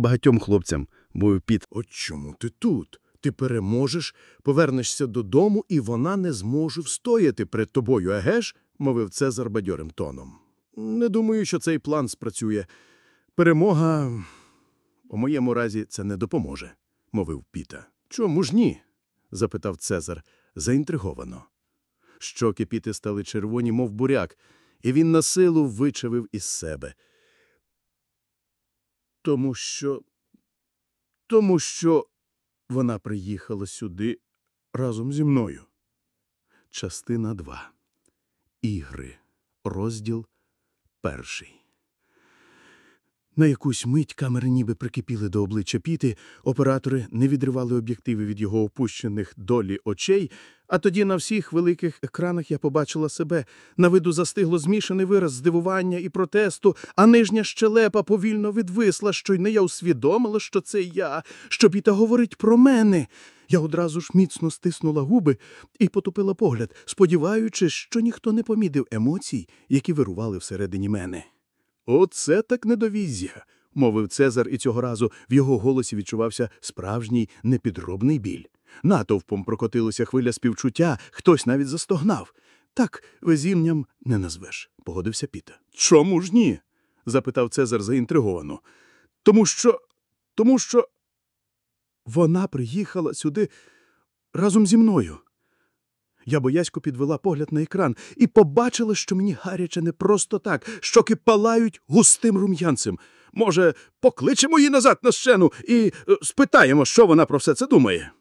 багатьом хлопцям, мовив Піт. От чому ти тут? Ти переможеш, повернешся додому, і вона не зможе встояти перед тобою, еге ж? мовив Цезар бадьорим тоном. Не думаю, що цей план спрацює. Перемога у моєму разі це не допоможе, мовив Піта. Чому ж ні? запитав Цезар заінтриговано. Щоки Піти стали червоні, мов буряк, і він на силу вичавив із себе. Тому що. Тому що вона приїхала сюди разом зі мною. Частина 2. Ігри. Розділ перший. На якусь мить камери ніби прикипіли до обличчя Піти, оператори не відривали об'єктиви від його опущених долі очей, а тоді на всіх великих екранах я побачила себе. На виду застигло змішаний вираз здивування і протесту, а нижня щелепа повільно відвисла, що й не я усвідомила, що це я, що Піта говорить про мене. Я одразу ж міцно стиснула губи і потупила погляд, сподіваючись, що ніхто не помітив емоцій, які вирували всередині мене. Оце так недовіз'я, мовив Цезар, і цього разу в його голосі відчувався справжній непідробний біль. Натовпом прокотилася хвиля співчуття, хтось навіть застогнав. Так везінням не назвеш, погодився Піта. Чому ж ні? запитав Цезар заінтриговано. Тому що. тому що. Вона приїхала сюди разом зі мною. Я боязько підвела погляд на екран і побачила, що мені гаряче не просто так, щоки палають густим рум'янцем. Може, покличемо її назад на сцену і е, спитаємо, що вона про все це думає.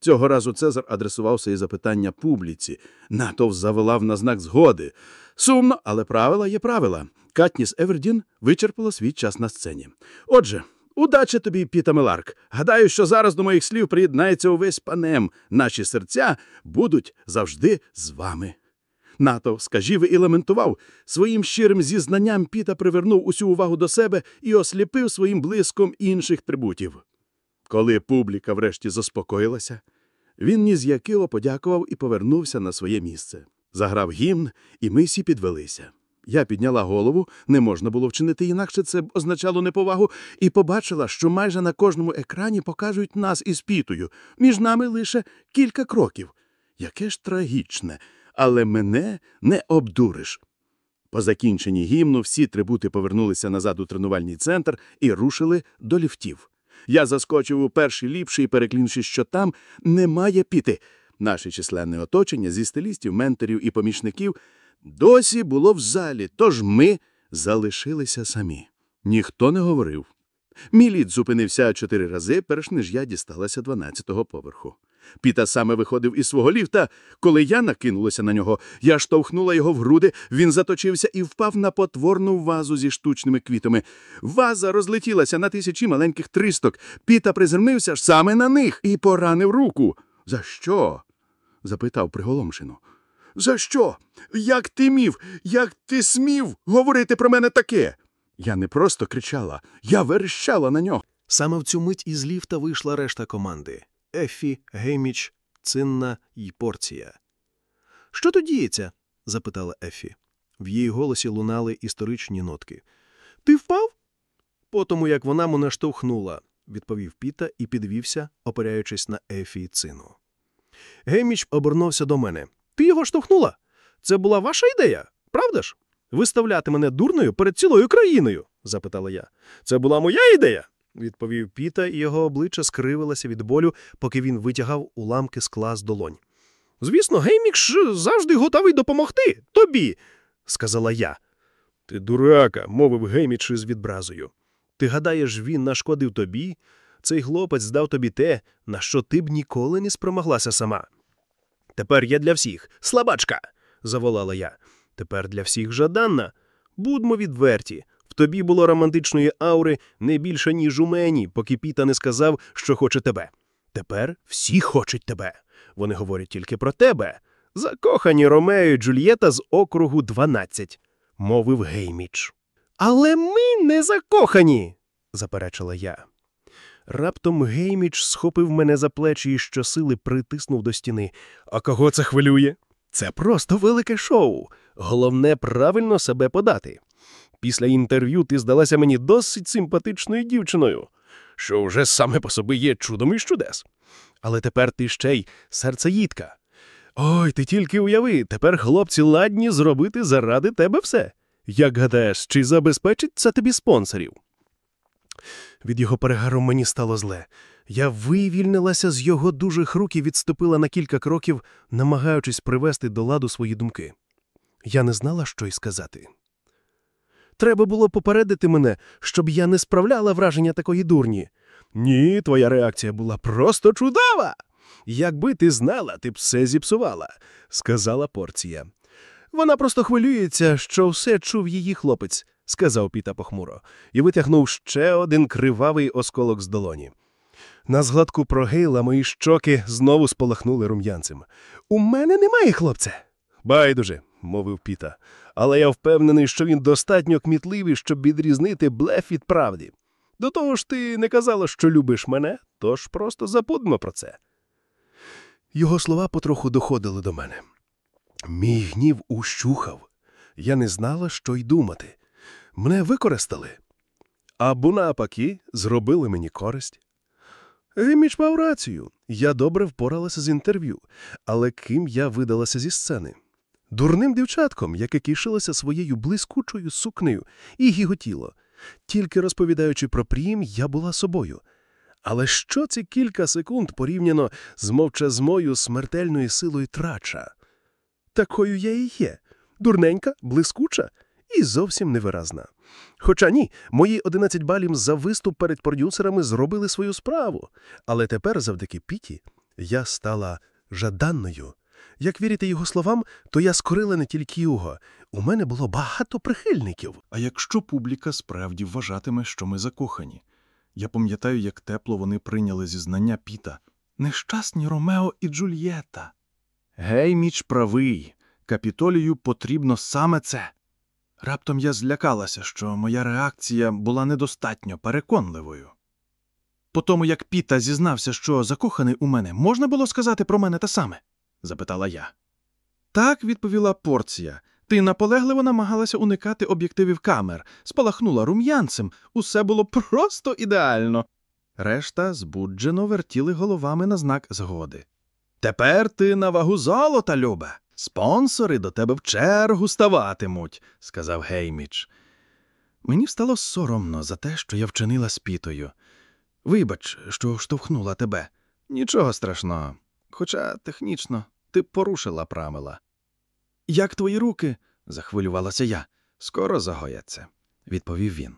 Цього разу Цезар адресував свої запитання публіці. Натов завелав на знак згоди. Сумно, але правила є правила. Катніс Евердін вичерпала свій час на сцені. Отже, удачі тобі, Піта Меларк. Гадаю, що зараз до моїх слів приєднається увесь панем. Наші серця будуть завжди з вами. Натов скажів і лементував. Своїм щирим зізнанням Піта привернув усю увагу до себе і осліпив своїм блиском інших трибутів. Коли публіка врешті заспокоїлася, він ніз'якило подякував і повернувся на своє місце. Заграв гімн, і ми всі підвелися. Я підняла голову, не можна було вчинити інакше це означало неповагу, і побачила, що майже на кожному екрані покажуть нас із пітою. Між нами лише кілька кроків. Яке ж трагічне, але мене не обдуриш. По закінченні гімну всі трибути повернулися назад у тренувальний центр і рушили до ліфтів. Я заскочив у перший ліпший, переклінши, що там немає піти. Наше численне оточення зі стилістів, менторів і помічників досі було в залі, тож ми залишилися самі. Ніхто не говорив. Мій лід зупинився чотири рази, перш ніж я дісталася дванадцятого поверху. Піта саме виходив із свого ліфта. Коли я накинулася на нього, я штовхнула його в груди, він заточився і впав на потворну вазу зі штучними квітами. Ваза розлетілася на тисячі маленьких тристок. Піта приземлився саме на них і поранив руку. За що? запитав приголомшено. За що? Як ти мів? Як ти смів говорити про мене таке? Я не просто кричала, я верещала на нього. Саме в цю мить із ліфта вийшла решта команди Ефі, Гейміч, Цинна й Порція. Що тут діється? запитала Ефі. В її голосі лунали історичні нотки. Ти впав? По тому, як вона мене штовхнула, відповів Піта і підвівся, опираючись на Ефі і Цину. Гейміч обернувся до мене. Ти його штовхнула? Це була ваша ідея, правда ж? Виставляти мене дурною перед цілою країною? запитала я. Це була моя ідея, відповів Піта, і його обличчя скривилося від болю, поки він витягав уламки скла з долонь. Звісно, Геймікш завжди готовий допомогти тобі, сказала я. Ти дурака, мовив Гейміч із відбразою. Ти гадаєш, він нашкодив тобі? Цей хлопець здав тобі те, на що ти б ніколи не спромоглася сама. Тепер я для всіх слабачка, заволала я. Тепер для всіх жаданна. Будьмо відверті. В тобі було романтичної аури не більше, ніж у мені, поки Піта не сказав, що хоче тебе. Тепер всі хочуть тебе. Вони говорять тільки про тебе. Закохані Ромео і Джульєта з округу 12, мовив Гейміч. Але ми не закохані, заперечила я. Раптом Гейміч схопив мене за плечі і щосили притиснув до стіни. А кого це хвилює? Це просто велике шоу. Головне правильно себе подати. Після інтерв'ю ти здалася мені досить симпатичною дівчиною. що вже саме по собі є чудом із чудес. Але тепер ти ще й серцеїдка. Ой, ти тільки уяви, тепер хлопці ладні зробити заради тебе все. Як гадаєш, чи забезпечить це тобі спонсорів? Від його перегару мені стало зле. Я вивільнилася з його дужих рук і відступила на кілька кроків, намагаючись привести до ладу свої думки. Я не знала, що й сказати. Треба було попередити мене, щоб я не справляла враження такої дурні. Ні, твоя реакція була просто чудова. Якби ти знала, ти б все зіпсувала, сказала порція. Вона просто хвилюється, що все чув її хлопець, сказав Піта похмуро, і витягнув ще один кривавий осколок з долоні. На згадку про Гейла мої щоки знову сполахнули рум'янцем. У мене немає хлопця. Байдуже, мовив Піта, але я впевнений, що він достатньо кмітливий, щоб відрізнити блеф від правди. До того ж, ти не казала, що любиш мене, тож просто забудьмо про це. Його слова потроху доходили до мене. Мій гнів ущухав. Я не знала, що й думати. Мене використали. Або навпаки, зробили мені користь. Геміч мав рацію. Я добре впоралася з інтерв'ю, але ким я видалася зі сцени? Дурним дівчатком, яке кишилося своєю блискучою сукнею і гіготіло. Тільки розповідаючи про прім, я була собою. Але що ці кілька секунд порівняно з мовчазмою смертельною силою трача? Такою я і є. Дурненька, блискуча і зовсім невиразна. Хоча ні, мої 11 балів за виступ перед продюсерами зробили свою справу. Але тепер, завдяки Піті, я стала жаданною. Як вірити його словам, то я скорила не тільки його. У мене було багато прихильників. А якщо публіка справді вважатиме, що ми закохані? Я пам'ятаю, як тепло вони прийняли зізнання Піта. Нещасні Ромео і Джульєта. Гей, міч правий. Капітолію потрібно саме це. Раптом я злякалася, що моя реакція була недостатньо переконливою. По тому, як Піта зізнався, що закоханий у мене, можна було сказати про мене те саме? запитала я. Так, відповіла порція. Ти наполегливо намагалася уникати об'єктивів камер, спалахнула рум'янцем, усе було просто ідеально. Решта збуджено вертіли головами на знак згоди. Тепер ти на вагу золота, Любе. Спонсори до тебе в чергу ставатимуть, сказав Гейміч. Мені стало соромно за те, що я вчинила з пітою. Вибач, що штовхнула тебе. Нічого страшного. Хоча технічно ти порушила правила. Як твої руки? захвилювалася я. Скоро загояться, відповів він.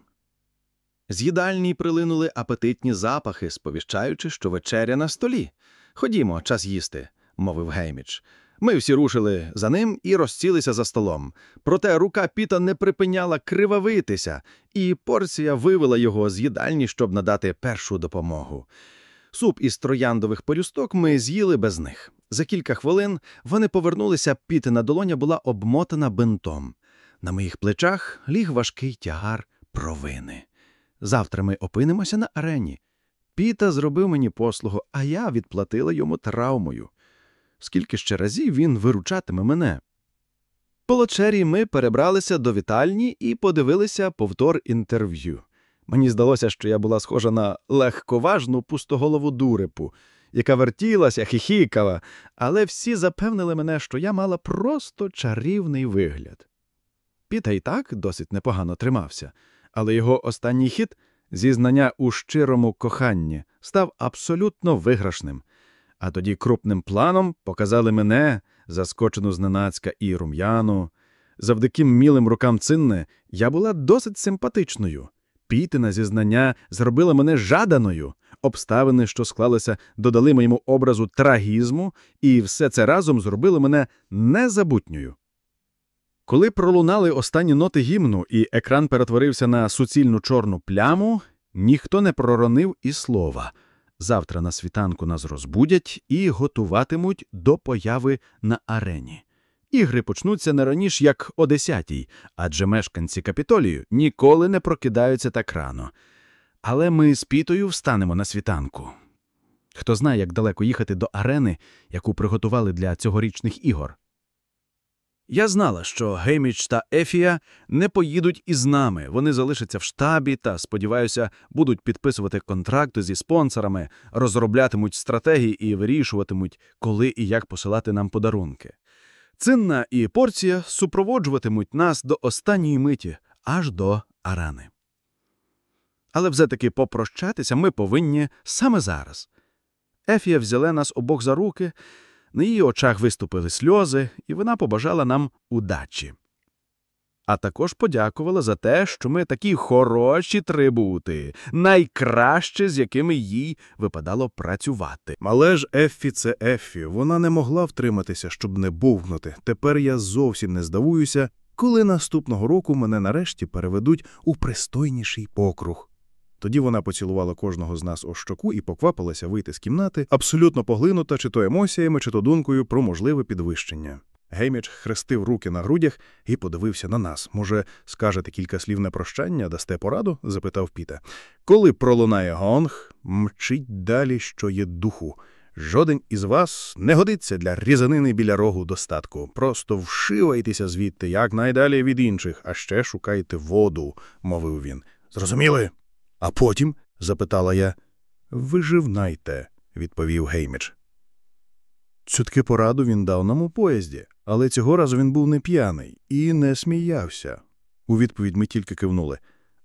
З їдальні прилинули апетитні запахи, сповіщаючи, що вечеря на столі. Ходімо, час їсти, мовив Гейміч. Ми всі рушили за ним і розсілися за столом. Проте рука Піта не припиняла кривавитися, і порція вивела його з їдальні, щоб надати першу допомогу. Суп із трояндових пелюсток ми з'їли без них. За кілька хвилин вони повернулися, Пітина долоня була обмотана бинтом. На моїх плечах ліг важкий тягар провини. Завтра ми опинимося на арені. Піта зробив мені послугу, а я відплатила йому травмою. Скільки ще разів він виручатиме мене? По вечері ми перебралися до вітальні і подивилися повтор інтерв'ю. Мені здалося, що я була схожа на легковажну пустоголову дурепу, яка вертілася, хихікала, але всі запевнили мене, що я мала просто чарівний вигляд. Піта і так досить непогано тримався, але його останній хід зізнання у щирому коханні став абсолютно виграшним. А тоді крупним планом показали мене, заскочену зненацька і рум'яну. Завдяки мілим рукам цинне я була досить симпатичною. Пітина зізнання зробила мене жаданою. Обставини, що склалися, додали моєму образу трагізму, і все це разом зробило мене незабутньою. Коли пролунали останні ноти гімну, і екран перетворився на суцільну чорну пляму, ніхто не проронив і слова. Завтра на світанку нас розбудять і готуватимуть до появи на арені. Ігри почнуться не раніш, як о десятій, адже мешканці Капітолію ніколи не прокидаються так рано. Але ми з Пітою встанемо на світанку. Хто знає, як далеко їхати до арени, яку приготували для цьогорічних ігор. Я знала, що Гейміч та Ефія не поїдуть із нами. Вони залишаться в штабі та, сподіваюся, будуть підписувати контракти зі спонсорами, розроблятимуть стратегії і вирішуватимуть, коли і як посилати нам подарунки. Цинна і Порція супроводжуватимуть нас до останньої миті, аж до Арани. Але все-таки попрощатися ми повинні саме зараз. Ефія взяла нас обох за руки, на її очах виступили сльози, і вона побажала нам удачі. А також подякувала за те, що ми такі хороші трибути, найкращі, з якими їй випадало працювати. Але ж Еффі – це Еффі. Вона не могла втриматися, щоб не бовкнути. Тепер я зовсім не здивуюся, коли наступного року мене нарешті переведуть у пристойніший покруг. Тоді вона поцілувала кожного з нас у щоку і поквапилася вийти з кімнати, абсолютно поглинута чи то емоціями, чи то думкою про можливе підвищення. Гейміч хрестив руки на грудях і подивився на нас. Може, скажете кілька слів на прощання, дасте пораду? запитав Піта. Коли пролунає гонг, мчить далі, що є духу. Жоден із вас не годиться для різанини біля рогу достатку. Просто вшивайтеся звідти якнайдалі від інших, а ще шукайте воду, мовив він. Зрозуміли? А потім? запитала я. Виживнайте, відповів Гейміч. Цю таки пораду він дав нам у поїзді, але цього разу він був не п'яний і не сміявся. У відповідь ми тільки кивнули.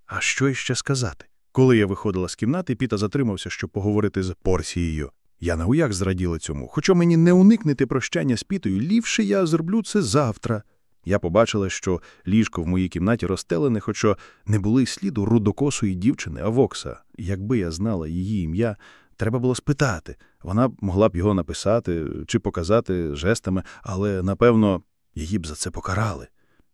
А що іще сказати? Коли я виходила з кімнати, Піта затримався, щоб поговорити з Порсією. Я на уяк зраділа цьому. Хоча мені не уникнути прощання з Пітою, ліпше я зроблю це завтра. Я побачила, що ліжко в моїй кімнаті розстелене, хоча не було й сліду рудокосої дівчини Авокса. Якби я знала її ім'я, треба було спитати. Вона б могла б його написати чи показати жестами, але, напевно, її б за це покарали.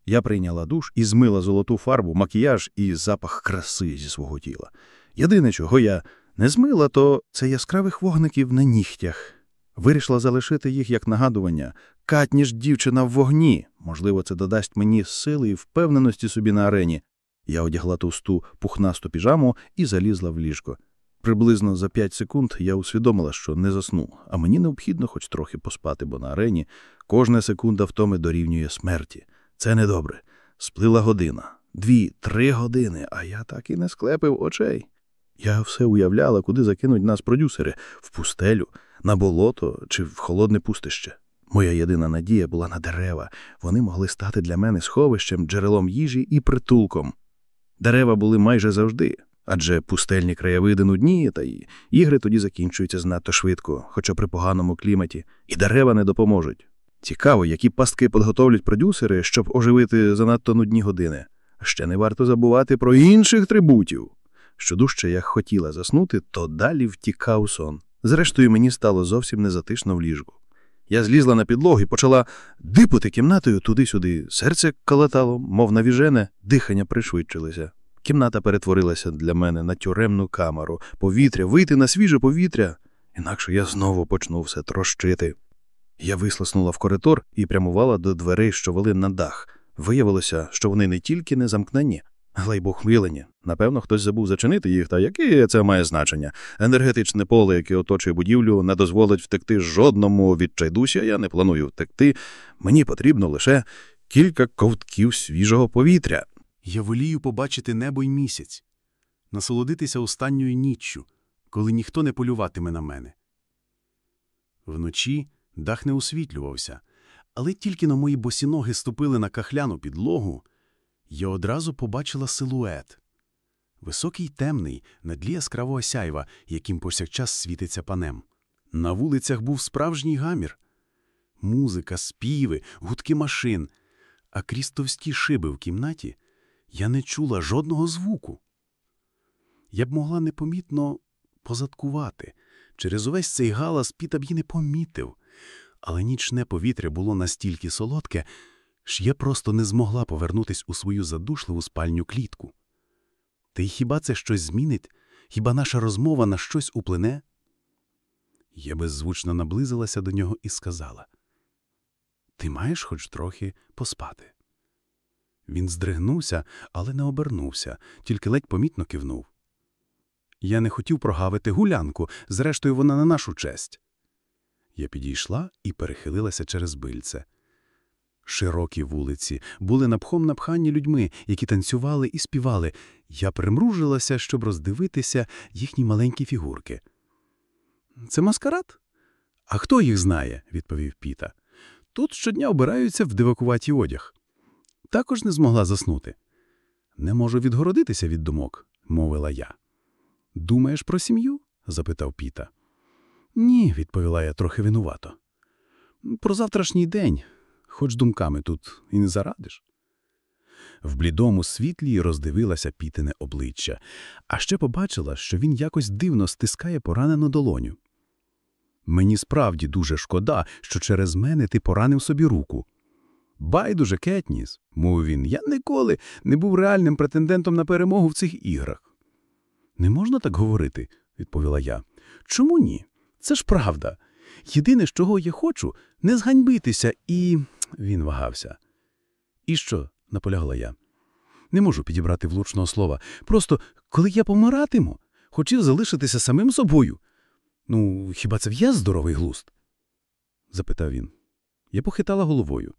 Я прийняла душ і змила золоту фарбу, макіяж і запах краси зі свого тіла. Єдине, чого я не змила, то це яскравих вогників на нігтях. Вирішила залишити їх як нагадування. Катніж дівчина в вогні. Можливо, це додасть мені сили і впевненості собі на арені. Я одягла товсту пухнасту піжаму і залізла в ліжко. Приблизно за п'ять секунд я усвідомила, що не засну, а мені необхідно хоч трохи поспати, бо на арені кожна секунда втоми дорівнює смерті. Це недобре. Сплила година, дві, три години, а я так і не склепив очей. Я все уявляла, куди закинуть нас продюсери в пустелю, на болото чи в холодне пустище. Моя єдина надія була на дерева. Вони могли стати для мене сховищем, джерелом їжі і притулком. Дерева були майже завжди, адже пустельні краєвиди нудні, та й ігри тоді закінчуються знато швидко, хоча при поганому кліматі, і дерева не допоможуть. Цікаво, які пастки підготовлять продюсери, щоб оживити занадто нудні години. Ще не варто забувати про інших трибутів. Що дужче я хотіла заснути, то далі втікав сон. Зрештою, мені стало зовсім незатишно в ліжку. Я злізла на підлогу і почала дипати кімнатою туди-сюди. Серце калатало, мов навіжене, дихання пришвидшилося. Кімната перетворилася для мене на тюремну камеру, повітря, вийти на свіже повітря, інакше я знову почну все трощити. Я вислиснула в коридор і прямувала до дверей, що вели на дах. Виявилося, що вони не тільки не замкнені, але й бухвілені. Напевно, хтось забув зачинити їх, та яке це має значення? Енергетичне поле, яке оточує будівлю, не дозволить втекти жодному відчайдусі, я не планую втекти. Мені потрібно лише кілька ковтків свіжого повітря. Я волію побачити небо й місяць, насолодитися останньою ніччю, коли ніхто не полюватиме на мене. Вночі дах не освітлювався, але тільки на мої босі ноги ступили на кахляну підлогу, я одразу побачила силует. Високий темний, на тлі яскравого сяйва, яким повсякчас світиться панем. На вулицях був справжній гамір. Музика, співи, гудки машин, а крізь товсті шиби в кімнаті я не чула жодного звуку. Я б могла непомітно позадкувати. Через увесь цей галас Піта б її не помітив. Але нічне повітря було настільки солодке, я просто не змогла повернутись у свою задушливу спальню клітку. Та й хіба це щось змінить? Хіба наша розмова на щось уплине? Я беззвучно наблизилася до нього і сказала: Ти маєш хоч трохи поспати. Він здригнувся, але не обернувся, тільки ледь помітно кивнув. Я не хотів прогавити гулянку, зрештою, вона на нашу честь. Я підійшла і перехилилася через бильце. Широкі вулиці були напхом напхані людьми, які танцювали і співали. Я примружилася, щоб роздивитися їхні маленькі фігурки. Це маскарад? А хто їх знає? відповів Піта. Тут щодня обираються в дивакуваті одяг. Також не змогла заснути. Не можу відгородитися від думок, мовила я. Думаєш про сім'ю? запитав Піта. Ні, відповіла я трохи винувато. Про завтрашній день, хоч думками тут і не зарадиш. В блідому світлі роздивилася пітине обличчя, а ще побачила, що він якось дивно стискає поранену долоню. Мені справді дуже шкода, що через мене ти поранив собі руку. Байдуже, Кетніс, мовив він, я ніколи не був реальним претендентом на перемогу в цих іграх. Не можна так говорити, відповіла я. Чому ні? Це ж правда. Єдине, з чого я хочу, не зганьбитися, і. Він вагався. І що? наполягла я. Не можу підібрати влучного слова. Просто, коли я помиратиму, хотів залишитися самим собою. Ну, хіба це в'яз здоровий глузд? запитав він. Я похитала головою.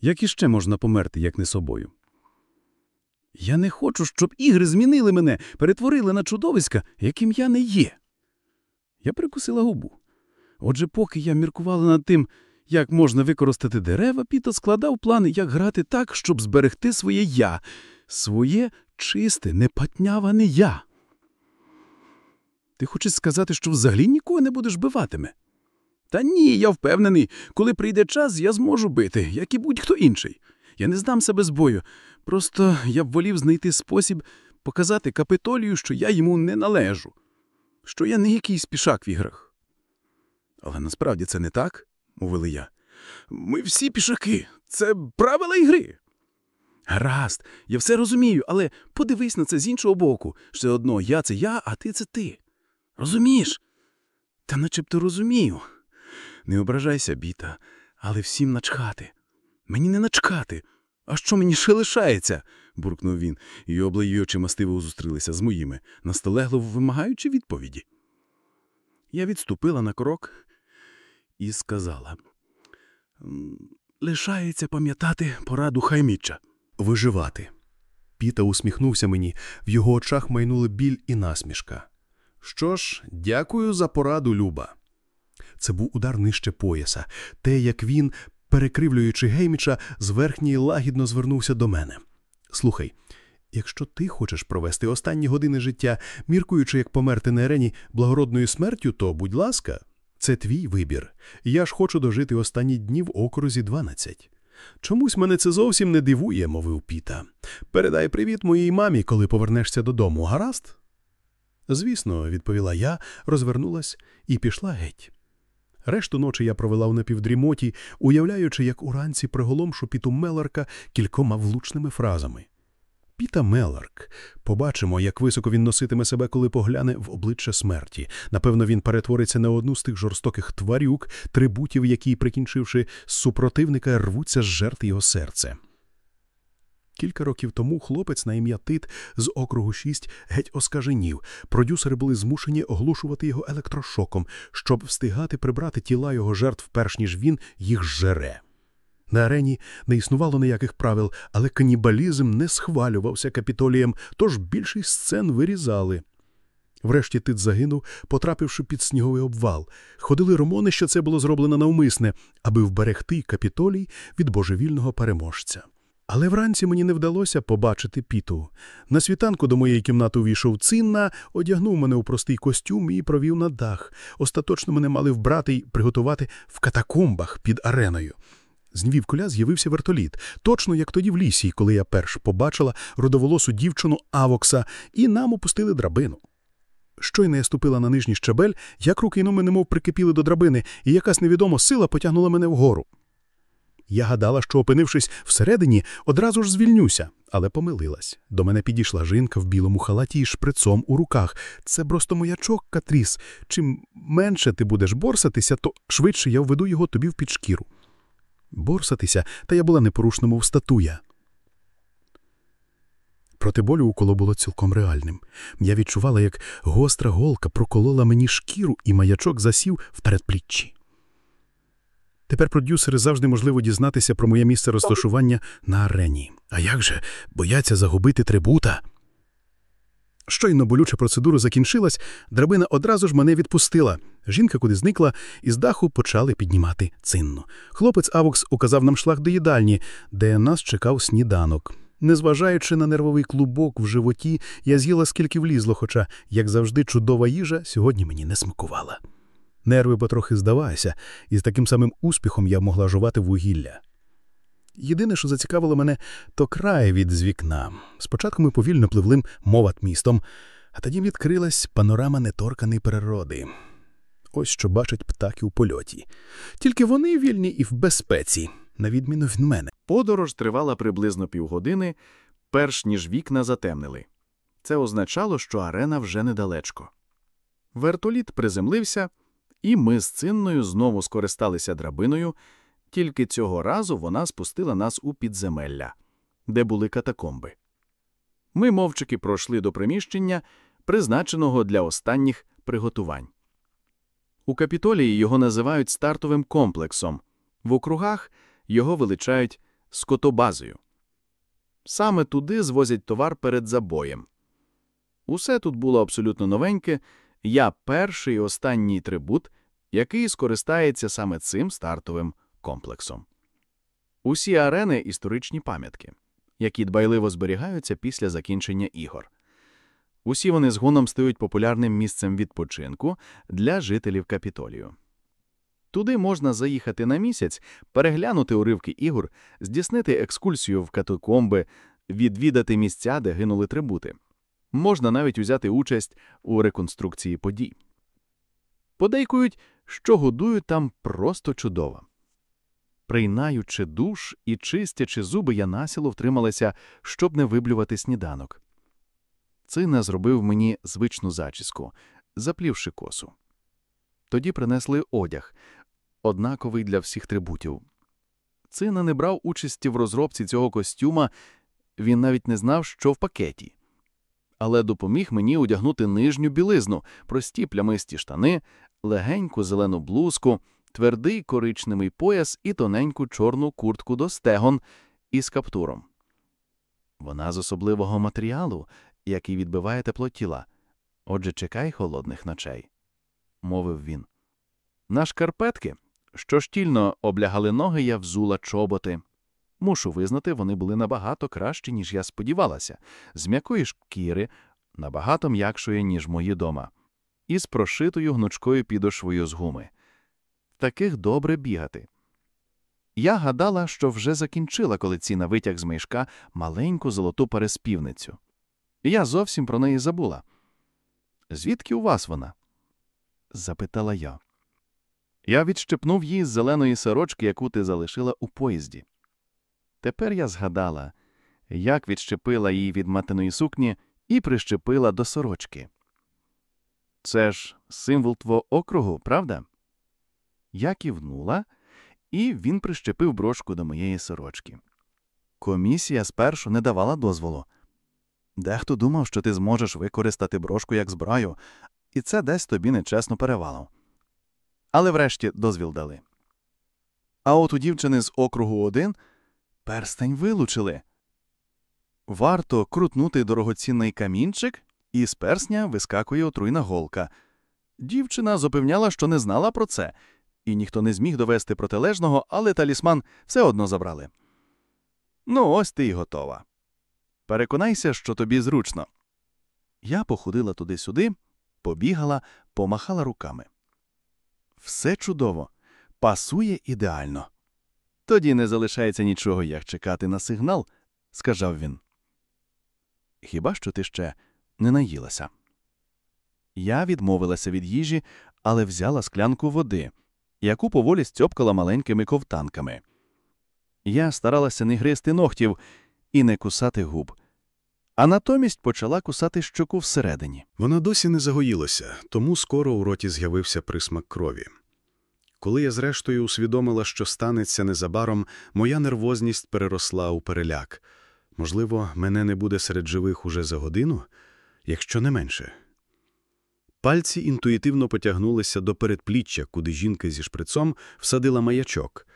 Як іще можна померти, як не собою? Я не хочу, щоб ігри змінили мене, перетворили на чудовиська, яким я не є. Я прикусила губу. Отже, поки я міркувала над тим, як можна використати дерева, Піта складав плани, як грати так, щоб зберегти своє я, своє чисте, непатняване я. Ти хочеш сказати, що взагалі нікого не будеш биватиме? Та ні, я впевнений, коли прийде час, я зможу бити, як і будь-хто інший. Я не здам себе з бою. Просто я б волів знайти спосіб показати капитолію, що я йому не належу, що я не якийсь пішак в іграх. Але насправді це не так, мовили я. Ми всі пішаки, це правила ігри. Гаразд, я все розумію, але подивись на це з іншого боку. Все одно я це я, а ти це ти. Розумієш? Та начебто розумію. Не ображайся, біта, але всім начхати. Мені не начхати. А що мені ще лишається? буркнув він, і облаї очі мастиво зустрілися з моїми, настелегливо вимагаючи відповіді. Я відступила на крок і сказала: лишається пам'ятати пораду Хайміча. Виживати. Піта усміхнувся мені, в його очах майнули біль і насмішка. Що ж, дякую за пораду, Люба. Це був удар нижче пояса, те, як він, перекривлюючи Гейміча, з верхньої лагідно звернувся до мене. Слухай, якщо ти хочеш провести останні години життя, міркуючи, як померти на арені благородною смертю, то, будь ласка, це твій вибір. Я ж хочу дожити останні дні в окрузі 12. Чомусь мене це зовсім не дивує, мовив Піта. Передай привіт моїй мамі, коли повернешся додому, гаразд? Звісно, відповіла я, розвернулась і пішла геть. Решту ночі я провела в напівдрімоті, уявляючи, як уранці приголомшу Піту Меларка кількома влучними фразами. Піта Меларк. Побачимо, як високо він носитиме себе, коли погляне в обличчя смерті. Напевно, він перетвориться на одну з тих жорстоких тварюк, трибутів, які, прикінчивши супротивника, рвуться з жертв його серце. Кілька років тому хлопець на ім'я Тит з округу 6 геть оскаженів. Продюсери були змушені оглушувати його електрошоком, щоб встигати прибрати тіла його жертв, перш ніж він їх жере. На арені не існувало ніяких правил, але канібалізм не схвалювався капітолієм, тож більшість сцен вирізали. Врешті Тит загинув, потрапивши під сніговий обвал. Ходили ромони, що це було зроблено навмисне, аби вберегти капітолій від божевільного переможця. Але вранці мені не вдалося побачити піту. На світанку до моєї кімнати увійшов цинна, одягнув мене у простий костюм і провів на дах. Остаточно мене мали вбрати й приготувати в катакомбах під ареною. З Нвівкуля з'явився вертоліт, точно як тоді в лісі, коли я перш побачила родоволосу дівчину Авокса, і нам опустили драбину. Щойно я ступила на нижній щабель, як руки й ноги немов прикипіли до драбини, і якась невідома сила потягнула мене вгору. Я гадала, що, опинившись всередині, одразу ж звільнюся, але помилилась. До мене підійшла жінка в білому халаті із шприцом у руках. Це просто моячок, Катріс. Чим менше ти будеш борсатися, то швидше я введу його тобі в підшкіру. Борсатися, та я була непорушна, мов статуя. Проти болю уколо було цілком реальним. Я відчувала, як гостра голка проколола мені шкіру, і маячок засів в передпліччі. Тепер продюсери завжди можливо дізнатися про моє місце розташування на арені. А як же? Бояться загубити трибута. Щойно болюча процедура закінчилась, драбина одразу ж мене відпустила. Жінка куди зникла, і з даху почали піднімати цинну. Хлопець Авокс указав нам шлях до їдальні, де нас чекав сніданок. Незважаючи на нервовий клубок в животі, я з'їла скільки влізло, хоча, як завжди, чудова їжа сьогодні мені не смакувала. Нерви потрохи здавалися, і з таким самим успіхом я могла жувати вугілля. Єдине, що зацікавило мене, то краєвід з вікна. Спочатку ми повільно пливли моват містом, а тоді відкрилась панорама неторканої природи. Ось що бачать птахи у польоті. Тільки вони вільні і в безпеці, на відміну від мене. Подорож тривала приблизно півгодини, перш ніж вікна затемнили. Це означало, що арена вже недалечко. Вертоліт приземлився, і ми з цинною знову скористалися драбиною, тільки цього разу вона спустила нас у підземелля, де були катакомби. Ми мовчки пройшли до приміщення, призначеного для останніх приготувань. У Капітолії його називають стартовим комплексом, в округах його величають скотобазою. Саме туди звозять товар перед забоєм. Усе тут було абсолютно новеньке, я перший і останній трибут, який скористається саме цим стартовим комплексом. Усі арени – історичні пам'ятки, які дбайливо зберігаються після закінчення ігор. Усі вони згоном стають популярним місцем відпочинку для жителів Капітолію. Туди можна заїхати на місяць, переглянути уривки ігор, здійснити екскурсію в катакомби, відвідати місця, де гинули трибути. Можна навіть узяти участь у реконструкції подій. Подейкують, що годують там просто чудово. Прийнаючи душ і чистячи зуби, я насіло втрималася, щоб не виблювати сніданок. Цина зробив мені звичну зачіску, заплівши косу. Тоді принесли одяг, однаковий для всіх трибутів. Цина не брав участі в розробці цього костюма, він навіть не знав, що в пакеті. Але допоміг мені одягнути нижню білизну, прості плямисті штани, легеньку зелену блузку, твердий коричневий пояс і тоненьку чорну куртку до стегон із каптуром. Вона з особливого матеріалу, який відбиває тепло тіла. Отже, чекай холодних ночей, мовив він. На шкарпетки, що штільно облягали ноги, я взула чоботи. Мушу визнати, вони були набагато кращі, ніж я сподівалася, з м'якої шкіри, набагато м'якшої, ніж мої дома, і з прошитою гнучкою підошвою з гуми. Таких добре бігати. Я гадала, що вже закінчила, коли ціна витяг з мішка маленьку золоту переспівницю. Я зовсім про неї забула. Звідки у вас вона? запитала я. Я відщепнув її з зеленої сорочки, яку ти залишила у поїзді. Тепер я згадала, як відщепила її від матиної сукні і прищепила до сорочки. Це ж символ твого округу, правда? Я кивнула, і він прищепив брошку до моєї сорочки. Комісія спершу не давала дозволу. Дехто думав, що ти зможеш використати брошку як зброю, і це десь тобі нечесно перевало. Але врешті дозвіл дали. А от у дівчини з округу 1 перстень вилучили. Варто крутнути дорогоцінний камінчик, і з персня вискакує отруйна голка. Дівчина запевняла, що не знала про це, і ніхто не зміг довести протилежного, але талісман все одно забрали. Ну, ось ти й готова. Переконайся, що тобі зручно. Я походила туди-сюди, побігала, помахала руками. Все чудово, пасує ідеально. Тоді не залишається нічого, як чекати на сигнал, сказав він. Хіба що ти ще не наїлася? Я відмовилася від їжі, але взяла склянку води, яку поволі стьопкала маленькими ковтанками. Я старалася не гризти ногтів і не кусати губ, а натомість почала кусати щоку всередині. Воно досі не загоїлося, тому скоро у роті з'явився присмак крові. Коли я зрештою усвідомила, що станеться незабаром, моя нервозність переросла у переляк. Можливо, мене не буде серед живих уже за годину, якщо не менше. Пальці інтуїтивно потягнулися до передпліччя, куди жінка зі шприцом всадила маячок.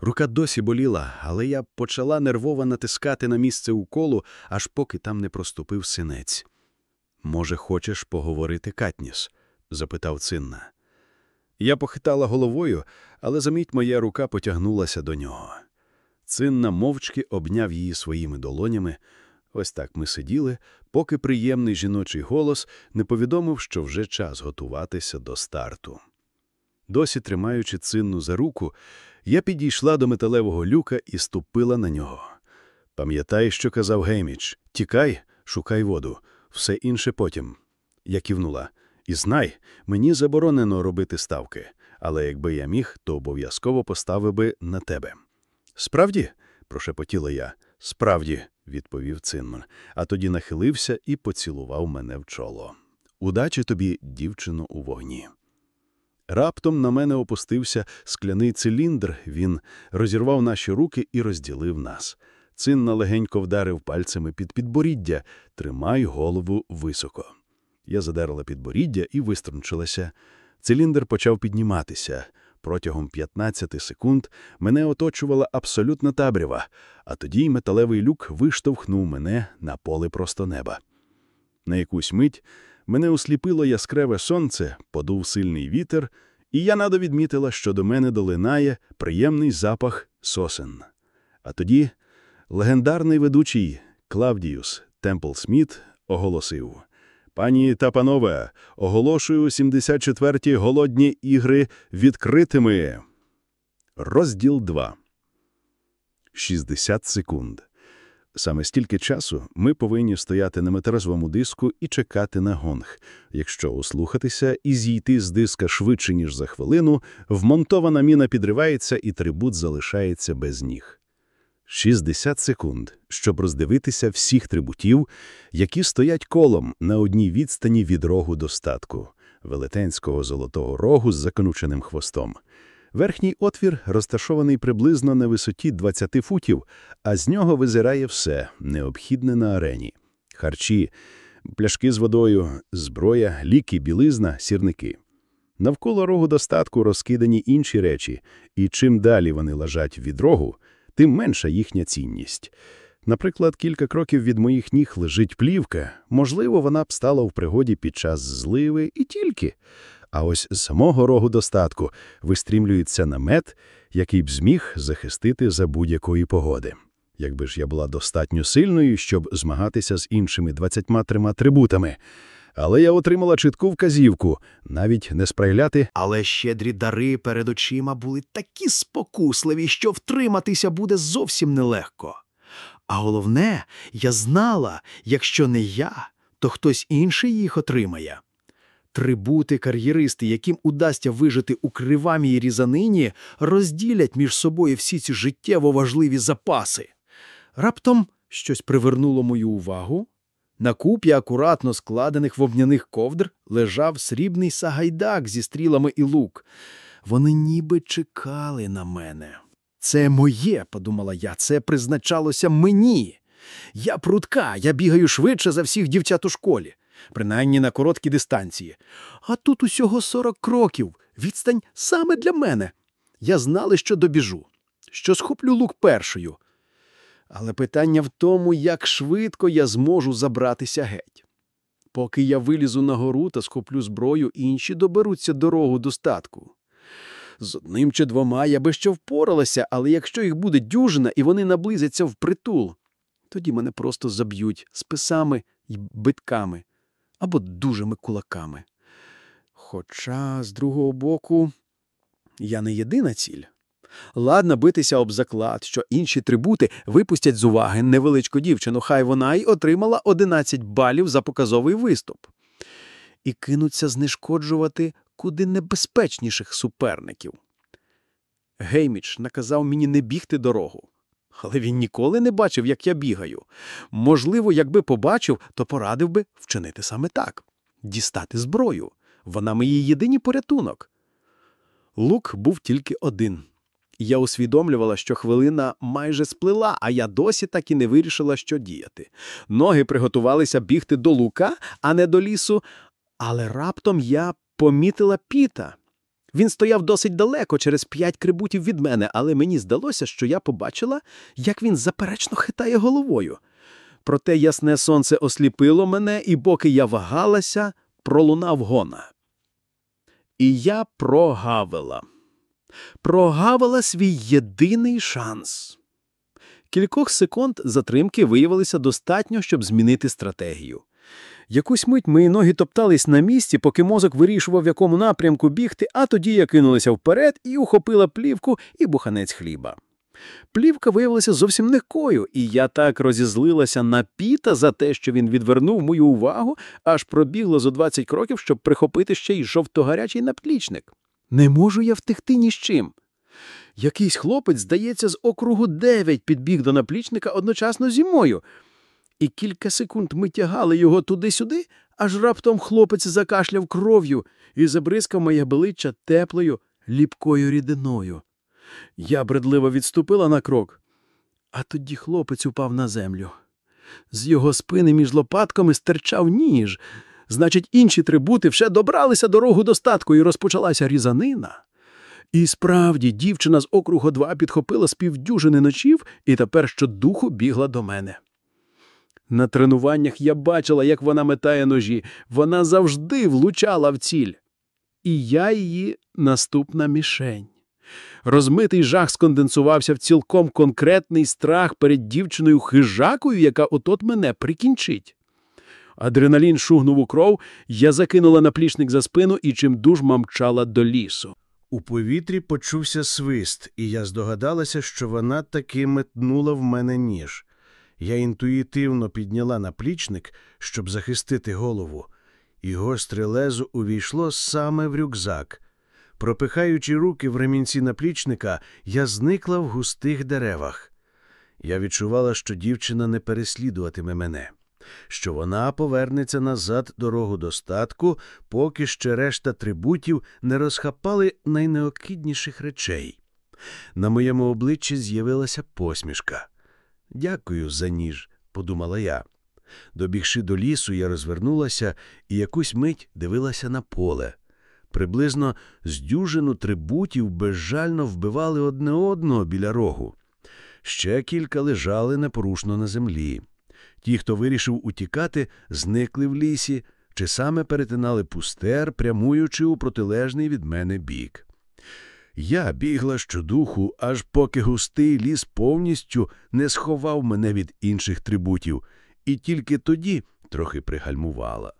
Рука досі боліла, але я почала нервово натискати на місце уколу, аж поки там не проступив синець. Може, хочеш поговорити, Катніс? запитав Цинна. Я похитала головою, але замить моя рука потягнулася до нього. Цинна мовчки обняв її своїми долонями. Ось так ми сиділи, поки приємний жіночий голос не повідомив, що вже час готуватися до старту. Досі тримаючи цинну за руку, я підійшла до металевого люка і ступила на нього. Пам'ятай, що казав Гейміч – тікай, шукай воду, все інше потім. Я кивнула. І знай, мені заборонено робити ставки, але якби я міг, то обов'язково поставив би на тебе. Справді? прошепотіла я. Справді, відповів Цинман, а тоді нахилився і поцілував мене в чоло. Удачі тобі, дівчино, у вогні. Раптом на мене опустився скляний циліндр, він розірвав наші руки і розділив нас. Цинна легенько вдарив пальцями під підборіддя «Тримай голову високо». Я задерла підборіддя і виструнчилася. Циліндр почав підніматися. Протягом 15 секунд мене оточувала абсолютна табрява, а тоді металевий люк виштовхнув мене на поле просто неба. На якусь мить мене осліпило яскраве сонце, подув сильний вітер, і я надо відмітила, що до мене долинає приємний запах сосен. А тоді легендарний ведучий Клавдіус Темпл Сміт оголосив Пані та панове, оголошую 74-ті голодні ігри відкритими. Розділ 2. 60 секунд. Саме стільки часу ми повинні стояти на метразовому диску і чекати на гонг. Якщо услухатися і зійти з диска швидше, ніж за хвилину, вмонтована міна підривається і трибут залишається без ніг. 60 секунд, щоб роздивитися всіх трибутів, які стоять колом на одній відстані від рогу достатку, велетенського золотого рогу з законученим хвостом. Верхній отвір розташований приблизно на висоті 20 футів, а з нього визирає все необхідне на арені. Харчі, пляшки з водою, зброя, ліки, білизна, сірники. Навколо рогу достатку розкидані інші речі, і чим далі вони лежать від рогу, тим менша їхня цінність. Наприклад, кілька кроків від моїх ніг лежить плівка, можливо, вона б стала в пригоді під час зливи і тільки. А ось з самого рогу достатку вистрімлюється намет, який б зміг захистити за будь-якої погоди. Якби ж я була достатньо сильною, щоб змагатися з іншими 23 атрибутами. Але я отримала чітку вказівку, навіть не спрайляти Але щедрі дари перед очима були такі спокусливі, що втриматися буде зовсім нелегко. А головне, я знала, якщо не я, то хтось інший їх отримає. Трибути кар'єристи, яким удасться вижити у кривамій різанині, розділять між собою всі ці життєво важливі запаси. Раптом щось привернуло мою увагу. На купі акуратно складених вовняних ковдр лежав срібний сагайдак зі стрілами і лук. Вони ніби чекали на мене. Це моє, подумала я, це призначалося мені. Я прутка, я бігаю швидше за всіх дівчат у школі, принаймні на короткі дистанції. А тут усього 40 кроків, відстань саме для мене. Я знала, що добіжу, що схоплю лук першою. Але питання в тому, як швидко я зможу забратися геть. Поки я вилізу на гору та схоплю зброю, інші доберуться дорогу достатку. З одним чи двома я би ще впоралася, але якщо їх буде дюжина і вони наблизяться впритул, тоді мене просто заб'ють списами й битками або дужими кулаками. Хоча, з другого боку, я не єдина ціль. Ладно битися об заклад, що інші трибути випустять з уваги невеличку дівчину, хай вона й отримала 11 балів за показовий виступ. І кинуться знешкоджувати куди небезпечніших суперників. Гейміч наказав мені не бігти дорогу. Але він ніколи не бачив, як я бігаю. Можливо, якби побачив, то порадив би вчинити саме так дістати зброю. Вона мій єдиний порятунок. Лук був тільки один. Я усвідомлювала, що хвилина майже сплила, а я досі так і не вирішила, що діяти. Ноги приготувалися бігти до лука, а не до лісу, Але раптом я помітила Піта. Він стояв досить далеко, через п'ять крибутів від мене, але мені здалося, що я побачила, як він заперечно хитає головою. Проте ясне сонце осліпило мене, і поки я вагалася, пролунав гона. І я прогавила. Прогавила свій єдиний шанс. Кількох секунд затримки виявилося достатньо, щоб змінити стратегію. Якусь мить мої ноги топтались на місці, поки мозок вирішував, в якому напрямку бігти, а тоді я кинулася вперед і ухопила плівку і буханець хліба. Плівка виявилася зовсім легкою, і я так розізлилася на піта за те, що він відвернув мою увагу, аж пробігла зо 20 кроків, щоб прихопити ще й жовтогарячий наплічник. Не можу я втекти ні з чим. Якийсь хлопець, здається, з округу 9 підбіг до наплічника одночасно зі мною. І кілька секунд ми тягали його туди-сюди, аж раптом хлопець закашляв кров'ю і забризкав моє обличчя теплою, ліпкою рідиною. Я бредливо відступила на крок, а тоді хлопець упав на землю. З його спини між лопатками стирчав ніж. Значить, інші трибути вже добралися дорогу до статку і розпочалася різанина. І справді, дівчина з округу 2 підхопила з півдюжини ночів і тепер щодуху бігла до мене. На тренуваннях я бачила, як вона метає ножі. Вона завжди влучала в ціль. І я її наступна мішень. Розмитий жах сконденсувався в цілком конкретний страх перед дівчиною хижакою, яка отот мене прикінчить. Адреналін шугнув у кров, я закинула наплічник за спину і чимдуж мамчала до лісу. У повітрі почувся свист, і я здогадалася, що вона таки метнула в мене ніж. Я інтуїтивно підняла наплічник, щоб захистити голову, і гостре лезо увійшло саме в рюкзак. Пропихаючи руки в ремінці наплічника, я зникла в густих деревах. Я відчувала, що дівчина не переслідуватиме мене, що вона повернеться назад дорогу до статку, поки ще решта трибутів не розхапали найнеобхідніших речей. На моєму обличчі з'явилася посмішка. Дякую за ніж, подумала я. Добігши до лісу, я розвернулася і якусь мить дивилася на поле. Приблизно з дюжину трибутів безжально вбивали одне одного біля рогу. Ще кілька лежали непорушно на землі. Ті, хто вирішив утікати, зникли в лісі чи саме перетинали пустер, прямуючи у протилежний від мене бік. Я бігла щодуху, аж поки густий ліс повністю не сховав мене від інших трибутів, і тільки тоді трохи пригальмувала.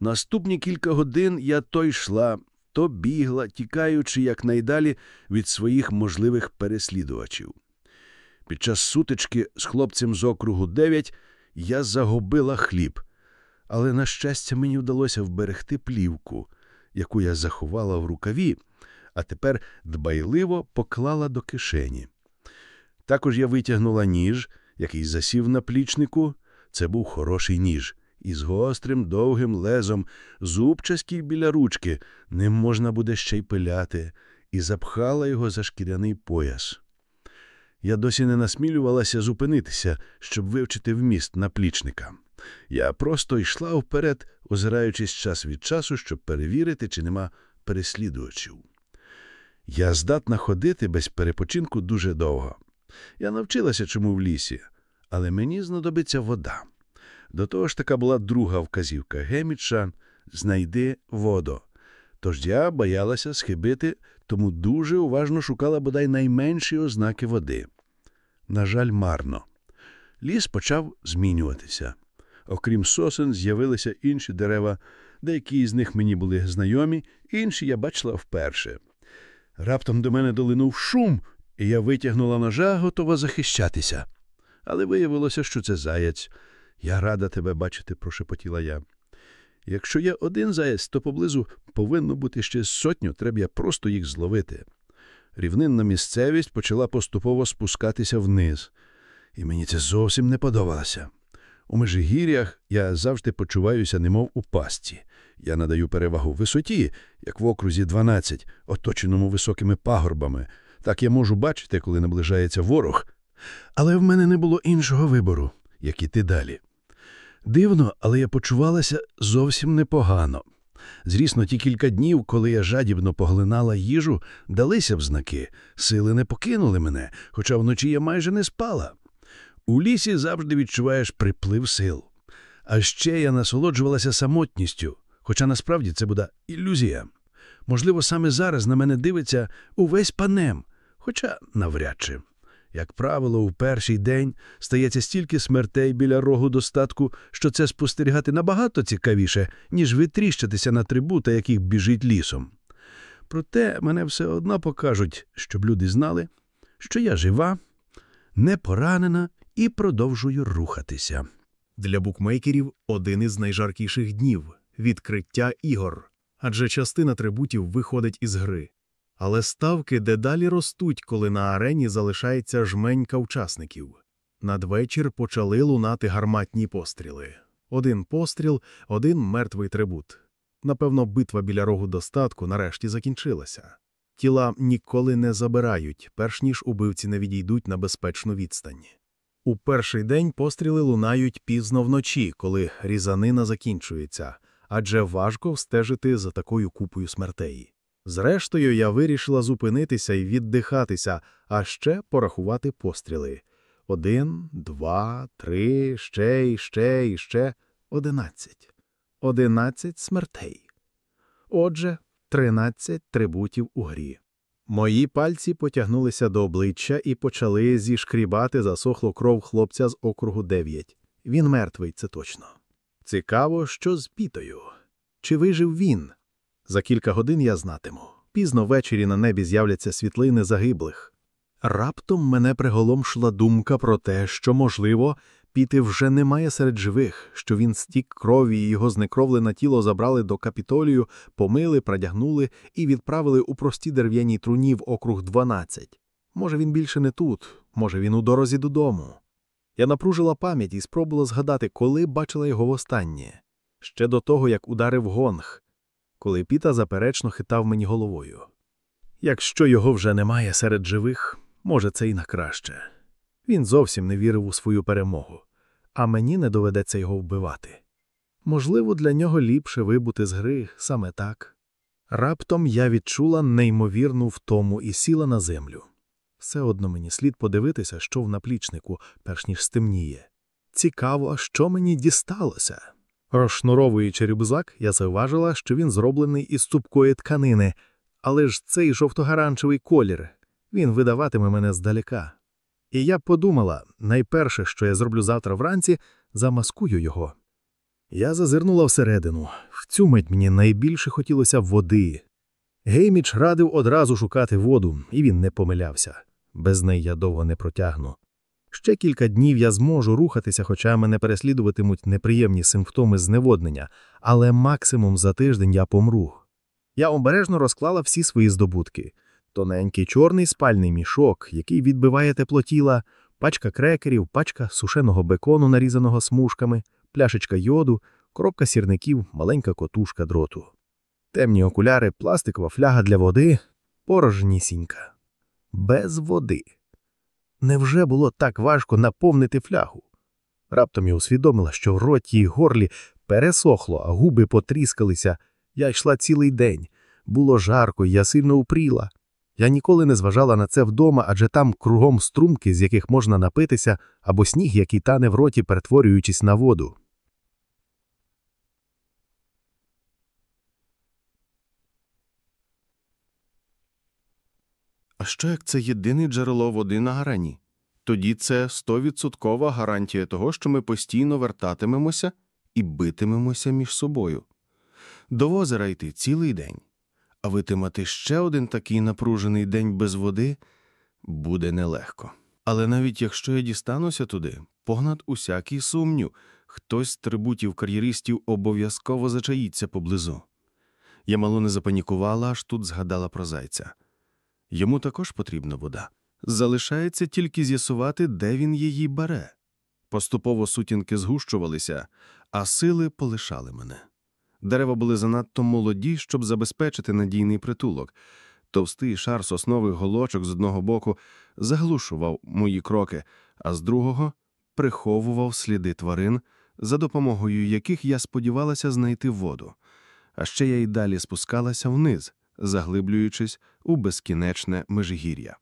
Наступні кілька годин я то йшла, то бігла, тікаючи якнайдалі від своїх можливих переслідувачів. Під час сутички з хлопцем з округу 9 я загубила хліб, але, на щастя, мені вдалося вберегти плівку, яку я заховала в рукаві, а тепер дбайливо поклала до кишені. Також я витягнула ніж, який засів на плічнику. Це був хороший ніж із гострим довгим лезом, зубчаський біля ручки, ним можна буде ще й пиляти, і запхала його за шкіряний пояс. Я досі не насмілювалася зупинитися, щоб вивчити вміст наплічника. Я просто йшла вперед, озираючись час від часу, щоб перевірити, чи нема переслідувачів. Я здатна ходити без перепочинку дуже довго. Я навчилася чому в лісі, але мені знадобиться вода. До того ж така була друга вказівка Геміча «Знайди воду». Тож я боялася схибити, тому дуже уважно шукала бодай найменші ознаки води. На жаль, марно. Ліс почав змінюватися. Окрім сосен, з'явилися інші дерева, деякі з них мені були знайомі, інші я бачила вперше. Раптом до мене долинув шум, і я витягнула ножа, готова захищатися. Але виявилося, що це заяць. Я рада тебе бачити, прошепотіла я. Якщо є один заяць, то поблизу повинно бути ще сотню, треба просто їх зловити. Рівнинна місцевість почала поступово спускатися вниз, і мені це зовсім не подобалося. У межигір'ях я завжди почуваюся немов у пастці. Я надаю перевагу висоті, як в окрузі 12, оточеному високими пагорбами. Так я можу бачити, коли наближається ворог. Але в мене не було іншого вибору, як іти далі. Дивно, але я почувалася зовсім непогано. Звісно, ті кілька днів, коли я жадібно поглинала їжу, далися в знаки. Сили не покинули мене, хоча вночі я майже не спала. У лісі завжди відчуваєш приплив сил. А ще я насолоджувалася самотністю, хоча насправді це була ілюзія. Можливо, саме зараз на мене дивиться увесь панем, хоча навряд чи. Як правило, у перший день стається стільки смертей біля рогу достатку, що це спостерігати набагато цікавіше, ніж витріщатися на трибута, яких біжить лісом. Проте мене все одно покажуть, щоб люди знали, що я жива, не поранена і продовжую рухатися. Для букмекерів один із найжаркіших днів відкриття ігор, адже частина трибутів виходить із гри. Але ставки дедалі ростуть, коли на арені залишається жменька учасників. Надвечір почали лунати гарматні постріли. Один постріл, один мертвий трибут. Напевно, битва біля рогу достатку нарешті закінчилася. Тіла ніколи не забирають, перш ніж убивці не відійдуть на безпечну відстань. У перший день постріли лунають пізно вночі, коли різанина закінчується, адже важко встежити за такою купою смертей. Зрештою, я вирішила зупинитися і віддихатися, а ще порахувати постріли. Один, два, три, ще і ще і ще одинадцять. Одинадцять смертей. Отже, тринадцять трибутів у грі. Мої пальці потягнулися до обличчя і почали зішкрібати засохлу кров хлопця з округу 9. Він мертвий, це точно. Цікаво, що з пітою. Чи вижив він? За кілька годин я знатиму. Пізно ввечері на небі з'являться світлини загиблих. Раптом мене приголомшила думка про те, що, можливо, піти вже немає серед живих, що він стік крові і його знекровлене тіло забрали до капітолію, помили, продягнули і відправили у прості дерев'яній труні в округ 12. Може, він більше не тут, може, він у дорозі додому. Я напружила пам'ять і спробувала згадати, коли бачила його востаннє. Ще до того, як ударив гонг, коли Піта заперечно хитав мені головою. Якщо його вже немає серед живих, може, це і на краще. Він зовсім не вірив у свою перемогу, а мені не доведеться його вбивати. Можливо, для нього ліпше вибути з гри саме так. Раптом я відчула неймовірну втому і сіла на землю. Все одно мені слід подивитися, що в наплічнику, перш ніж стемніє. Цікаво, що мені дісталося. Розшнуровуючи рюкзак, я зауважила, що він зроблений із цупкої тканини, але ж цей жовтогаранчевий колір, він видаватиме мене здалека. І я подумала, найперше, що я зроблю завтра вранці, замаскую його. Я зазирнула всередину. В цю мить мені найбільше хотілося води. Гейміч радив одразу шукати воду, і він не помилявся. Без неї я довго не протягну. Ще кілька днів я зможу рухатися, хоча мене переслідуватимуть неприємні симптоми зневоднення, але максимум за тиждень я помру. Я обережно розклала всі свої здобутки. Тоненький чорний спальний мішок, який відбиває тепло тіла, пачка крекерів, пачка сушеного бекону, нарізаного смужками, пляшечка йоду, коробка сірників, маленька котушка дроту. Темні окуляри, пластикова фляга для води, порожнісінька. Без води. Невже було так важко наповнити флягу? Раптом я усвідомила, що в роті й горлі пересохло, а губи потріскалися. Я йшла цілий день. Було жарко, і я сильно упріла. Я ніколи не зважала на це вдома, адже там кругом струмки, з яких можна напитися, або сніг, який тане в роті, перетворюючись на воду. А що як це єдине джерело води на гарані? Тоді це стовідсоткова гарантія того, що ми постійно вертатимемося і битимемося між собою. До озера йти цілий день, а витимати ще один такий напружений день без води буде нелегко. Але навіть якщо я дістануся туди, погнад усякий сумнів, хтось з трибутів кар'єристів обов'язково зачаїться поблизу. Я мало не запанікувала, аж тут згадала про зайця. Йому також потрібна вода. Залишається тільки з'ясувати, де він її бере. Поступово сутінки згущувалися, а сили полишали мене. Дерева були занадто молоді, щоб забезпечити надійний притулок. Товстий шар соснових голочок з одного боку заглушував мої кроки, а з другого приховував сліди тварин, за допомогою яких я сподівалася знайти воду. А ще я й далі спускалася вниз, заглиблюючись у безкінечне межигір'я.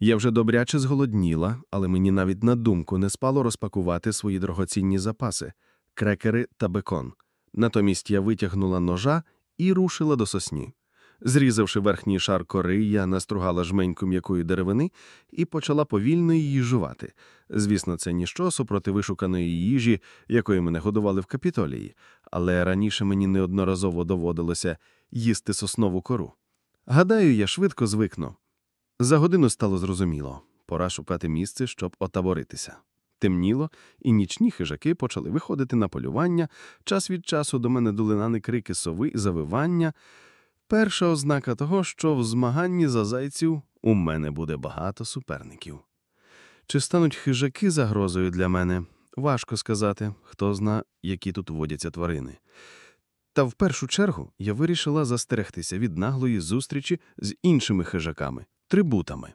Я вже добряче зголодніла, але мені навіть на думку не спало розпакувати свої дорогоцінні запаси крекери та бекон. Натомість я витягнула ножа і рушила до сосні. Зрізавши верхній шар кори, я настругала жменьку м'якої деревини і почала повільно її жувати. Звісно, це ніщо супроти вишуканої їжі, якої мене годували в капітолії, але раніше мені неодноразово доводилося їсти соснову кору. Гадаю, я швидко звикну. За годину стало зрозуміло пора шукати місце, щоб отаборитися. Темніло, і нічні хижаки почали виходити на полювання. Час від часу до мене долинали крики сови і завивання. Перша ознака того, що в змаганні за зайців у мене буде багато суперників. Чи стануть хижаки загрозою для мене? Важко сказати, хто зна, які тут водяться тварини. Та в першу чергу я вирішила застерегтися від наглої зустрічі з іншими хижаками, трибутами.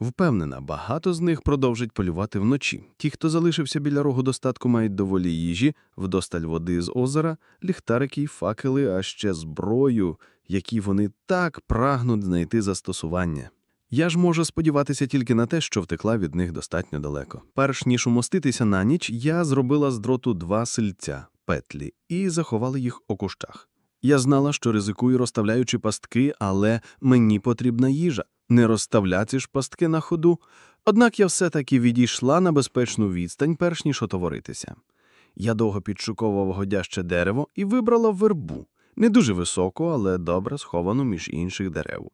Впевнена, багато з них продовжать полювати вночі. Ті, хто залишився біля рогу достатку, мають доволі їжі, вдосталь води з озера, ліхтарики й факели, а ще зброю, які вони так прагнуть знайти застосування. Я ж можу сподіватися тільки на те, що втекла від них достатньо далеко. Перш ніж умоститися на ніч, я зробила з дроту два сельця, петлі, і заховала їх у кущах. Я знала, що ризикую, розставляючи пастки, але мені потрібна їжа. Не розставляти ж пастки на ходу. Однак я все-таки відійшла на безпечну відстань, перш ніж отоворитися. Я довго підшуковував годяще дерево і вибрала вербу. Не дуже високу, але добре сховану між інших дерев.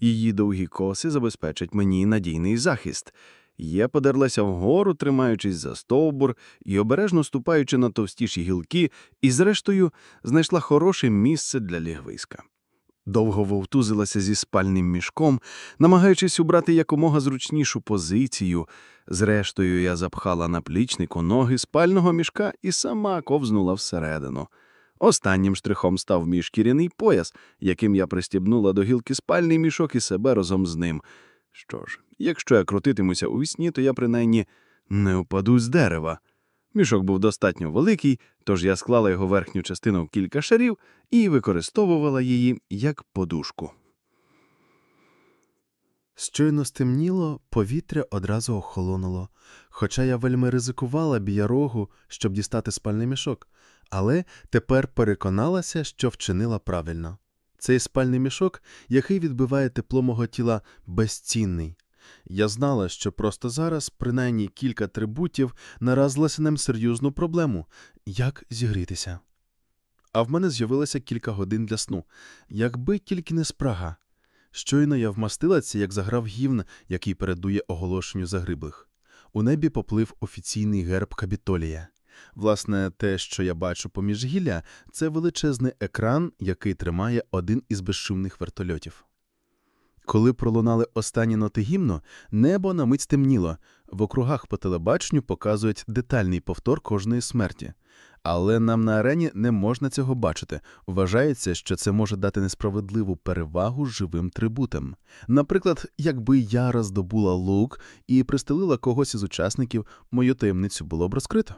Її довгі коси забезпечать мені надійний захист. Я подерлася вгору, тримаючись за стовбур і обережно ступаючи на товстіші гілки, і, зрештою, знайшла хороше місце для лігвиська. Довго вовтузилася зі спальним мішком, намагаючись убрати якомога зручнішу позицію. Зрештою, я запхала на плічнику ноги спального мішка і сама ковзнула всередину. Останнім штрихом став мій шкіряний пояс, яким я пристібнула до гілки спальний мішок і себе разом з ним. Що ж, якщо я крутитимуся у вісні, то я принаймні не впаду з дерева. Мішок був достатньо великий, тож я склала його верхню частину в кілька шарів і використовувала її як подушку. Щойно стемніло, повітря одразу охолонуло, хоча я вельми ризикувала біля рогу, щоб дістати спальний мішок, але тепер переконалася, що вчинила правильно. Цей спальний мішок, який відбиває тепло мого тіла, безцінний. Я знала, що просто зараз, принаймні кілька трибутів, наразилася нам серйозну проблему як зігрітися. А в мене з'явилося кілька годин для сну, якби тільки не спрага. Щойно я вмастилася, як заграв гімн, який передує оголошенню загиблих. У небі поплив офіційний герб Капітолія. Власне, те, що я бачу поміж гілля, це величезний екран, який тримає один із безшумних вертольотів. Коли пролунали останні ноти гімну, небо на мить стемніло. В округах по телебаченню показують детальний повтор кожної смерті. Але нам на арені не можна цього бачити. Вважається, що це може дати несправедливу перевагу живим трибутам. Наприклад, якби я роздобула лук і пристелила когось із учасників, мою таємницю було б розкрито.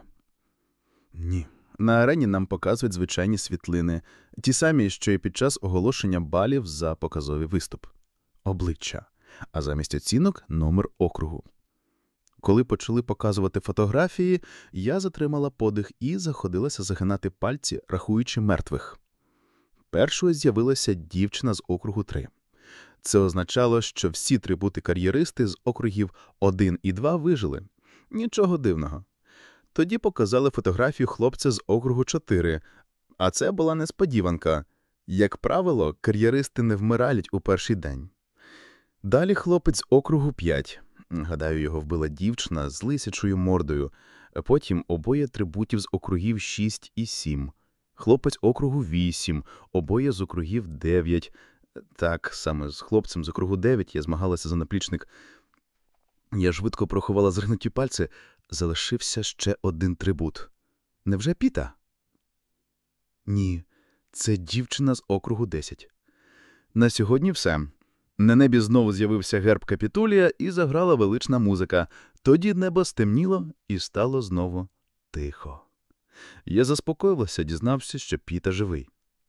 Ні. На арені нам показують звичайні світлини, ті самі, що і під час оголошення балів за показовий виступ. Обличчя, а замість оцінок номер округу. Коли почали показувати фотографії, я затримала подих і заходилася загинати пальці, рахуючи мертвих. Першою з'явилася дівчина з округу 3. Це означало, що всі трибути-кар'єристи з округів 1 і 2 вижили. Нічого дивного. Тоді показали фотографію хлопця з округу 4, а це була несподіванка. Як правило, кар'єристи не вмирають у перший день. Далі хлопець округу 5. Гадаю, його вбила дівчина з лисячою мордою. Потім обоє трибутів з округів 6 і 7. Хлопець округу 8, обоє з округів 9. Так, саме з хлопцем з округу 9 я змагалася за наплічник. Я швидко проховала зригнуті пальці. Залишився ще один трибут. Невже Піта? Ні, це дівчина з округу 10. На сьогодні все. На небі знову з'явився герб капітулія і заграла велична музика. Тоді небо стемніло і стало знову тихо. Я заспокоївся, дізнався, що Піта живий.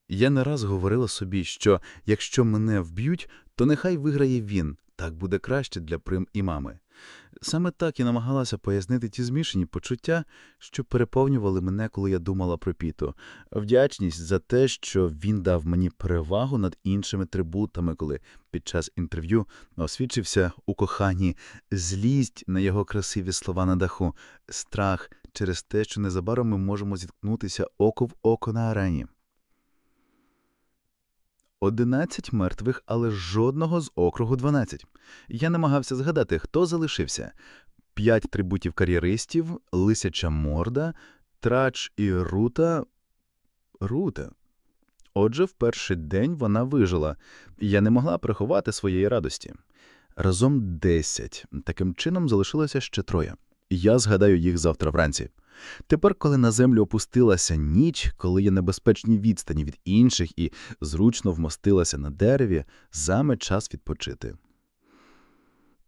Я не раз говорила собі, що якщо мене вб'ють, то нехай виграє він, так буде краще для прим і мами. Саме так і намагалася пояснити ті змішані почуття, що переповнювали мене, коли я думала про Піту. Вдячність за те, що він дав мені перевагу над іншими трибутами, коли під час інтерв'ю освідчився у коханні, злість на його красиві слова на даху, страх через те, що незабаром ми можемо зіткнутися око в око на арені. Одинадцять мертвих, але жодного з округу 12. Я намагався згадати, хто залишився. П'ять трибутів кар'єристів, лисяча морда, трач і рута. Рута. Отже, в перший день вона вижила, я не могла приховати своєї радості. Разом десять. Таким чином залишилося ще троє. Я згадаю їх завтра вранці. Тепер, коли на землю опустилася ніч, коли я на безпечній відстані від інших і зручно вмостилася на дереві, саме час відпочити.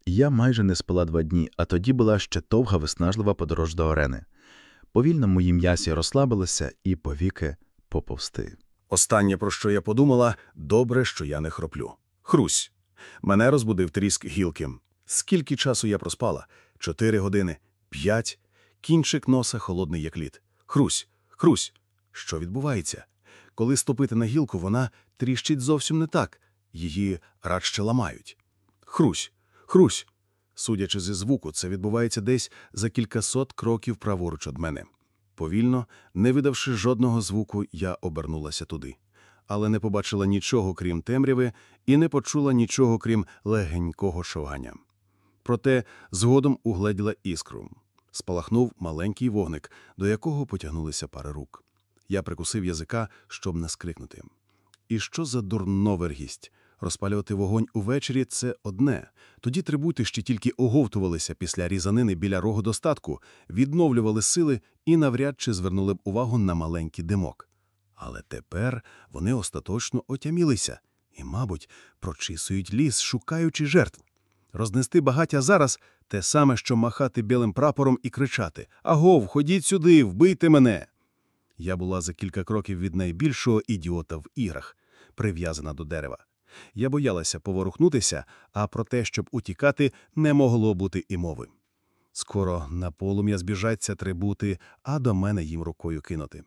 Я майже не спала два дні, а тоді була ще довга виснажлива подорож до арени. Повільно мої м'ясі розслабилися і повіки поповсти. Останнє, про що я подумала, добре, що я не хроплю. Хрусь. Мене розбудив тріск гілки. Скільки часу я проспала? Чотири години, п'ять. Кінчик носа холодний, як лід. Хрусь, хрусь. Що відбувається? Коли ступити на гілку, вона тріщить зовсім не так. Її радше ламають. Хрусь, хрусь. Судячи зі звуку, це відбувається десь за кількасот кроків праворуч від мене. Повільно, не видавши жодного звуку, я обернулася туди. Але не побачила нічого, крім темряви, і не почула нічого, крім легенького шовгання. Проте згодом угледіла іскру. Спалахнув маленький вогник, до якого потягнулися пари рук. Я прикусив язика, щоб не скрикнути. І що за дурновергість? Розпалювати вогонь увечері – це одне. Тоді трибути ще тільки оговтувалися після різанини біля рогу достатку, відновлювали сили і навряд чи звернули б увагу на маленький димок. Але тепер вони остаточно отямілися і, мабуть, прочісують ліс, шукаючи жертв. Рознести багаття зараз – те саме, що махати білим прапором і кричати «Агов, ходіть сюди, вбийте мене!» Я була за кілька кроків від найбільшого ідіота в іграх, прив'язана до дерева. Я боялася поворухнутися, а про те, щоб утікати, не могло бути і мови. Скоро на полум'я збіжаться трибути, а до мене їм рукою кинути.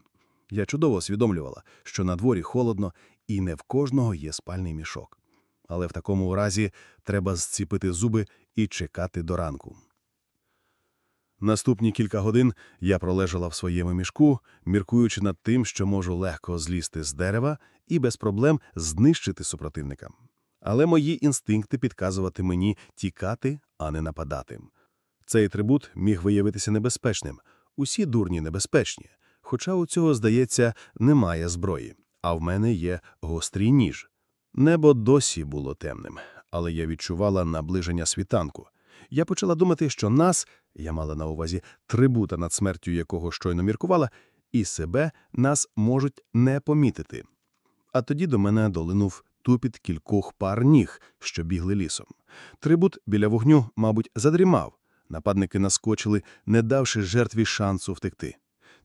Я чудово усвідомлювала, що на дворі холодно і не в кожного є спальний мішок. Але в такому разі треба зціпити зуби і чекати до ранку. Наступні кілька годин я пролежала в своєму мішку, міркуючи над тим, що можу легко злізти з дерева і без проблем знищити супротивника. Але мої інстинкти підказувати мені тікати, а не нападати. Цей трибут міг виявитися небезпечним. Усі дурні небезпечні. Хоча у цього, здається, немає зброї, а в мене є гострий ніж. Небо досі було темним, але я відчувала наближення світанку. Я почала думати, що нас, я мала на увазі трибута, над смертю якого щойно міркувала, і себе нас можуть не помітити. А тоді до мене долинув тупіт кількох пар ніг, що бігли лісом. Трибут біля вогню, мабуть, задрімав. Нападники наскочили, не давши жертві шансу втекти.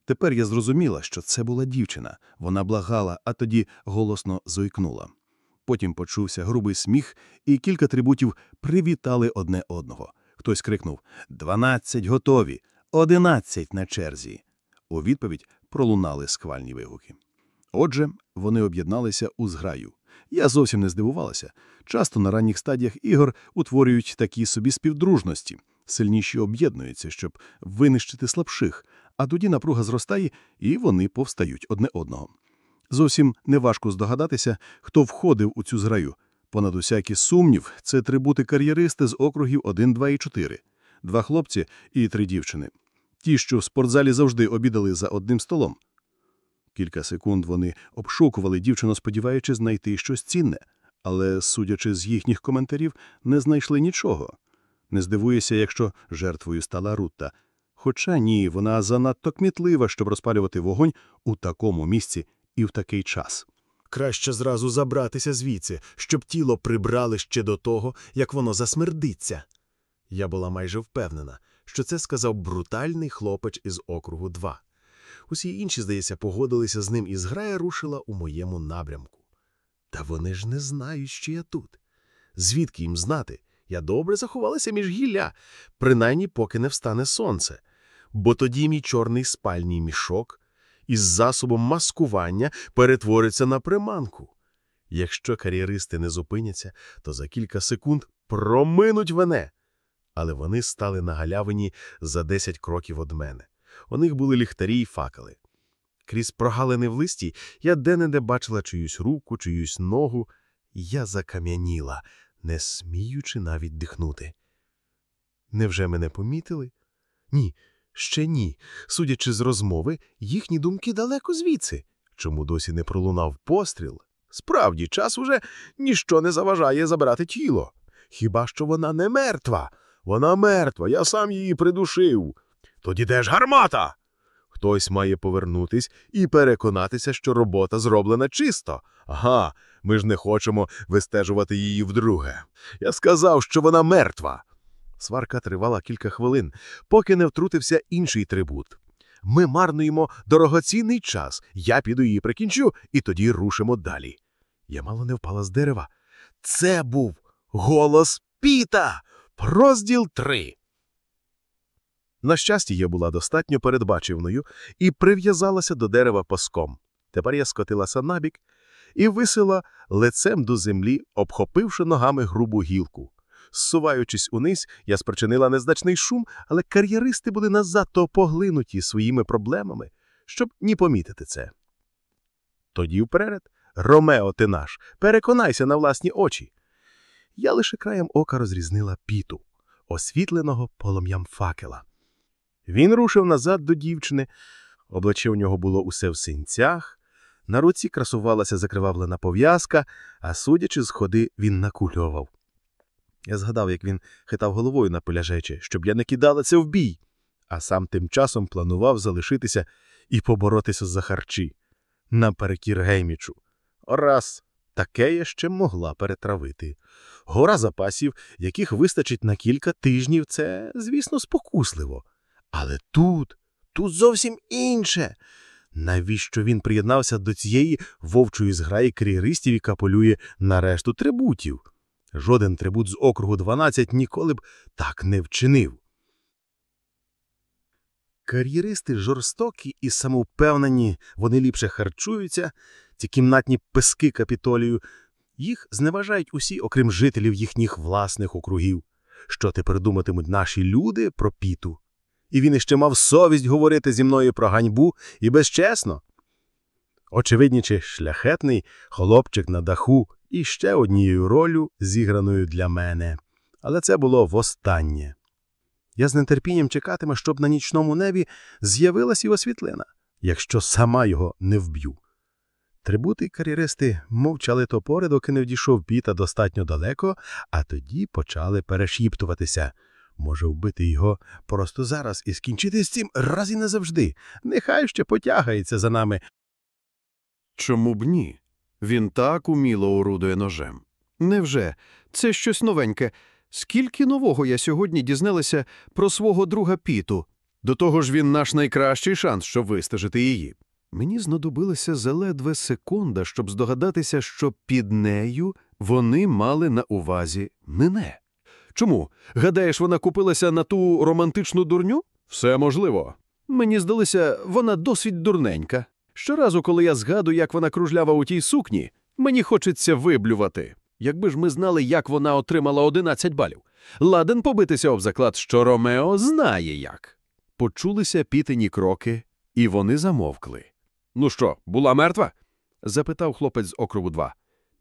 Тепер я зрозуміла, що це була дівчина. Вона благала, а тоді голосно зойкнула. Потім почувся грубий сміх, і кілька трибутів привітали одне одного. Хтось крикнув «Дванадцять готові! Одинадцять на черзі!» У відповідь пролунали схвальні вигуки. Отже, вони об'єдналися у зграю. Я зовсім не здивувалася. Часто на ранніх стадіях ігор утворюють такі собі співдружності. Сильніші об'єднуються, щоб винищити слабших, а тоді напруга зростає, і вони повстають одне одного. Зовсім неважко здогадатися, хто входив у цю зграю. Понад усякий сумнів, це трибути кар'єристи з округів 1, 2 і 4. Два хлопці і три дівчини. Ті, що в спортзалі завжди обідали за одним столом. Кілька секунд вони обшукували дівчину, сподіваючись знайти щось цінне, але, судячи з їхніх коментарів, не знайшли нічого. Не здивуюся, якщо жертвою стала Рутта. Хоча ні, вона занадто кмітлива, щоб розпалювати вогонь у такому місці і в такий час. Краще зразу забратися звідси, щоб тіло прибрали ще до того, як воно засмердиться. Я була майже впевнена, що це сказав брутальний хлопець із округу 2. Усі інші, здається, погодилися з ним, і зграя рушила у моєму напрямку. Та вони ж не знають, що я тут. Звідки їм знати? Я добре заховалася між гілля, принаймні поки не встане сонце. Бо тоді мій чорний спальний мішок із засобом маскування перетвориться на приманку. Якщо кар'єристи не зупиняться, то за кілька секунд проминуть мене. Але вони стали на галявині за 10 кроків від мене. У них були ліхтарі й факели. Крізь прогалини в листі я де-не-де бачила чиюсь руку, чиюсь ногу. Я закам'яніла, не сміючи навіть дихнути. Невже мене помітили? Ні, ще ні. Судячи з розмови, їхні думки далеко звідси. Чому досі не пролунав постріл? Справді, час уже ніщо не заважає забирати тіло. Хіба що вона не мертва? Вона мертва, я сам її придушив. Тоді де ж гармата? Хтось має повернутись і переконатися, що робота зроблена чисто. Ага, ми ж не хочемо вистежувати її вдруге. Я сказав, що вона мертва. Сварка тривала кілька хвилин, поки не втрутився інший трибут. Ми марнуємо дорогоцінний час. Я піду її прикінчу, і тоді рушимо далі. Я мало не впала з дерева. Це був голос Піта. Розділ 3. На щастя, я була достатньо передбачивною і прив'язалася до дерева паском. Тепер я скотилася набік і висила лицем до землі, обхопивши ногами грубу гілку. Зсуваючись униз, я спричинила незначний шум, але кар'єристи були назадто поглинуті своїми проблемами, щоб ні помітити це. Тоді вперед, Ромео, ти наш, переконайся на власні очі. Я лише краєм ока розрізнила піту, освітленого полум'ям факела. Він рушив назад до дівчини, обличчя у нього було усе в синцях, на руці красувалася закривавлена пов'язка, а судячи з ходи, він накульовав. Я згадав, як він хитав головою на поляжечі, щоб я не кидалася в бій, а сам тим часом планував залишитися і поборотися за харчі наперекір Геймічу. Раз таке я ще могла перетравити. Гора запасів, яких вистачить на кілька тижнів, це, звісно, спокусливо. Але тут, тут зовсім інше. Навіщо він приєднався до цієї вовчої зграї кар'єристів і каполює на решту трибутів? Жоден трибут з округу 12 ніколи б так не вчинив. Кар'єристи жорстокі і самовпевнені, вони ліпше харчуються, ці кімнатні пески капітолію. Їх зневажають усі, окрім жителів їхніх власних округів. Що тепер думатимуть наші люди про піту? І він іще мав совість говорити зі мною про ганьбу і безчесно. Очевидніче, шляхетний хлопчик на даху і ще однією ролью, зіграною для мене. Але це було востаннє. Я з нетерпінням чекатиму, щоб на нічному небі з'явилась його світлина, якщо сама його не вб'ю. Трибути кар'єристи мовчали топори, доки не вдійшов піта достатньо далеко, а тоді почали перешіптуватися. Може, вбити його просто зараз і скінчити з цим раз і назавжди. Нехай ще потягається за нами. Чому б ні? Він так уміло орудує ножем. Невже? Це щось новеньке. Скільки нового я сьогодні дізналася про свого друга Піту? До того ж він наш найкращий шанс, щоб вистежити її. Мені знадобилася заледве секунда, щоб здогадатися, що під нею вони мали на увазі мене. Чому? Гадаєш, вона купилася на ту романтичну дурню? Все можливо. Мені здалося, вона досить дурненька. Щоразу, коли я згадую, як вона кружлява у тій сукні, мені хочеться виблювати. Якби ж ми знали, як вона отримала 11 балів. Ладен побитися об заклад, що Ромео знає як. Почулися пітині кроки, і вони замовкли. Ну що, була мертва? запитав хлопець з округу 2.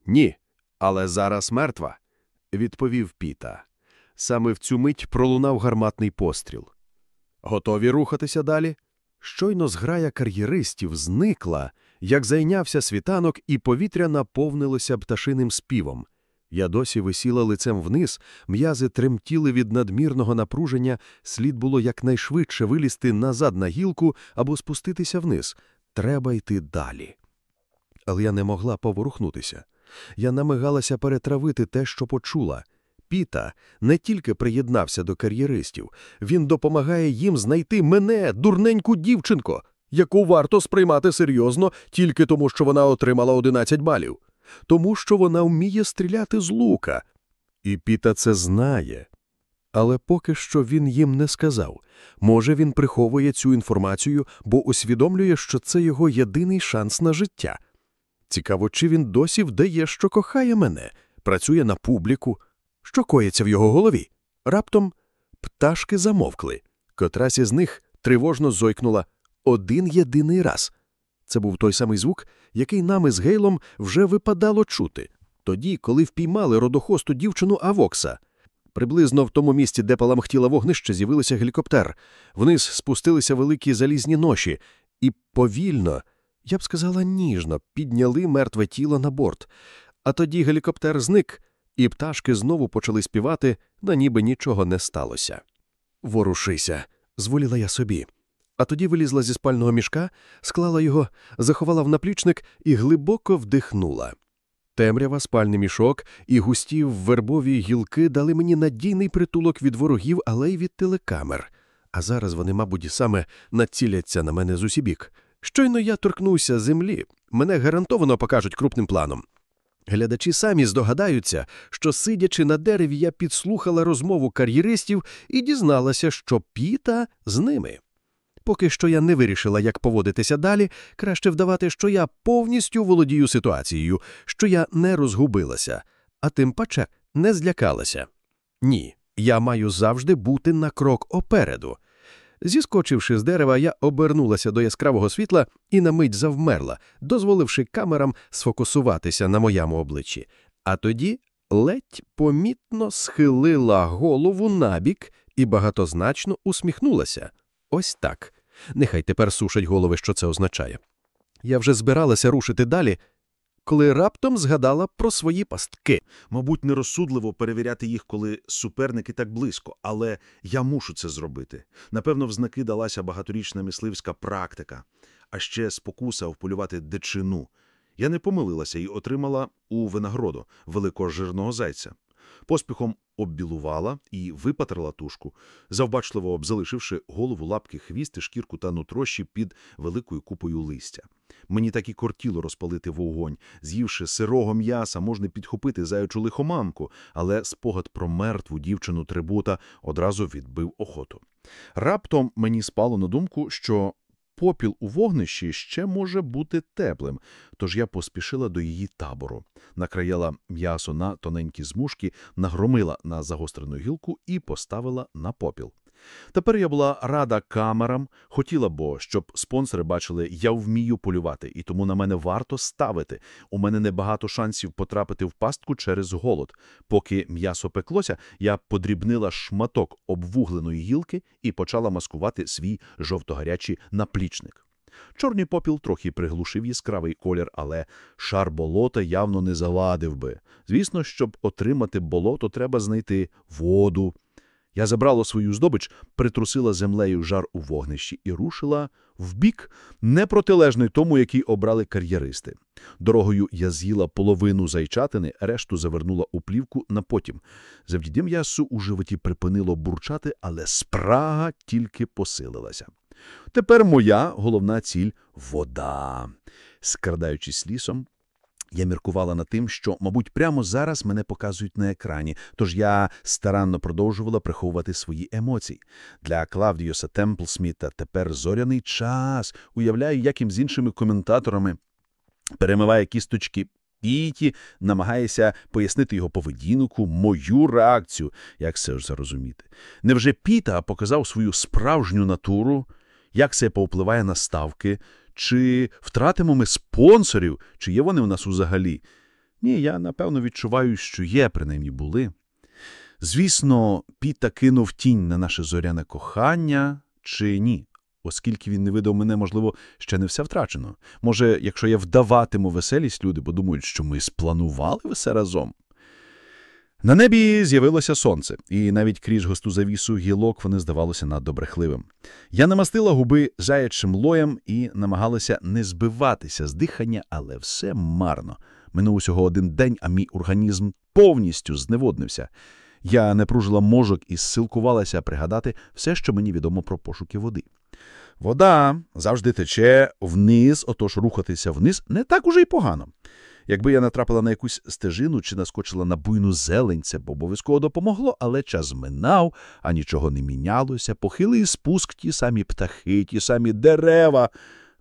Ні, але зараз мертва, відповів Піта. Саме в цю мить пролунав гарматний постріл. Готові рухатися далі? Щойно зграя кар'єристів зникла, як зайнявся світанок, і повітря наповнилося пташиним співом. Я досі висіла лицем вниз, м'язи тремтіли від надмірного напруження, слід було якнайшвидше вилізти назад на гілку або спуститися вниз. Треба йти далі. Але я не могла поворухнутися. Я намагалася перетравити те, що почула. Піта не тільки приєднався до кар'єристів, він допомагає їм знайти мене, дурненьку дівчинко. яку варто сприймати серйозно тільки тому, що вона отримала 11 балів. Тому що вона вміє стріляти з лука. І Піта це знає. Але поки що він їм не сказав. Може, він приховує цю інформацію, бо усвідомлює, що це його єдиний шанс на життя. Цікаво, чи він досі вдає, що кохає мене, працює на публіку. Що коїться в його голові? Раптом пташки замовкли. Котрась із них тривожно зойкнула один єдиний раз. Це був той самий звук, який нам із Гейлом вже випадало чути. Тоді, коли впіймали родохосту дівчину Авокса. Приблизно в тому місці, де паламхтіло вогнище, з'явився гелікоптер. Вниз спустилися великі залізні ноші і повільно, я б сказала, ніжно, підняли мертве тіло на борт. А тоді гелікоптер зник, і пташки знову почали співати, на ніби нічого не сталося. Ворушися, зволіла я собі. А тоді вилізла зі спального мішка, склала його, заховала в наплічник і глибоко вдихнула. Темрява, спальний мішок і густі вербові гілки дали мені надійний притулок від ворогів, але й від телекамер. А зараз вони, мабуть, саме націляться на мене з усібік. Щойно я торкнуся землі, мене гарантовано покажуть крупним планом. Глядачі самі здогадаються, що, сидячи на дереві, я підслухала розмову кар'єристів і дізналася, що Піта з ними. Поки що я не вирішила, як поводитися далі, краще вдавати, що я повністю володію ситуацією, що я не розгубилася, а тим паче не злякалася. Ні, я маю завжди бути на крок опереду. Зіскочивши з дерева, я обернулася до яскравого світла і на мить завмерла, дозволивши камерам сфокусуватися на моєму обличчі. А тоді ледь помітно схилила голову набік і багатозначно усміхнулася. Ось так. Нехай тепер сушать голови, що це означає. Я вже збиралася рушити далі, коли раптом згадала про свої пастки. Мабуть, нерозсудливо перевіряти їх, коли суперники так близько, але я мушу це зробити. Напевно, в знаки далася багаторічна мисливська практика, а ще спокуса вполювати дичину. Я не помилилася і отримала у винагороду великого жирного зайця. Поспіхом оббілувала і випатрила тушку, завбачливо залишивши голову, лапки, хвісти, шкірку та нутрощі під великою купою листя. Мені так і кортіло розпалити вогонь. З'ївши сирого м'яса, можна підхопити заючу лихоманку, але спогад про мертву дівчину трибута одразу відбив охоту. Раптом мені спало на думку, що попіл у вогнищі ще може бути теплим, тож я поспішила до її табору, накраяла м'ясо на тоненькі змушки, нагромила на загострену гілку і поставила на попіл. Тепер я була рада камерам, хотіла бо, щоб спонсори бачили, я вмію полювати, і тому на мене варто ставити. У мене небагато шансів потрапити в пастку через голод. Поки м'ясо пеклося, я подрібнила шматок обвугленої гілки і почала маскувати свій жовтогарячий наплічник. Чорний попіл трохи приглушив яскравий колір, але шар болота явно не завадив би. Звісно, щоб отримати болото, треба знайти воду. Я забрала свою здобич, притрусила землею жар у вогнищі і рушила в бік, не протилежний тому, який обрали кар'єристи. Дорогою я з'їла половину зайчатини, решту завернула у плівку на потім. Завдяки м'ясу у животі припинило бурчати, але спрага тільки посилилася. Тепер моя головна ціль – вода. Скрадаючись лісом, я міркувала над тим, що, мабуть, прямо зараз мене показують на екрані, тож я старанно продовжувала приховувати свої емоції. Для Клавдіоса Темплсміта тепер зоряний час. Уявляю, як їм з іншими коментаторами перемиває кісточки Піті, намагається пояснити його поведінку, мою реакцію. Як це ж зрозуміти? Невже Піта показав свою справжню натуру? Як це повпливає на ставки? Чи втратимо ми спонсорів, чи є вони у нас взагалі? Ні, я, напевно, відчуваю, що є, принаймні були. Звісно, Піта кинув тінь на наше зоряне кохання, чи ні? Оскільки він не видав мене, можливо, ще не все втрачено. Може, якщо я вдаватиму веселість, люди подумають, що ми спланували все разом. На небі з'явилося сонце, і навіть крізь густу завісу гілок вони здавалося надто брехливим. Я намастила губи заячим лоєм і намагалася не збиватися з дихання, але все марно. Минув усього один день, а мій організм повністю зневоднився. Я не пружила мозок і зсилкувалася пригадати все, що мені відомо про пошуки води. Вода завжди тече вниз, отож рухатися вниз не так уже й погано. Якби я натрапила на якусь стежину чи наскочила на буйну зелень, це б обов'язково допомогло, але час минав, а нічого не мінялося. Похилий спуск, ті самі птахи, ті самі дерева.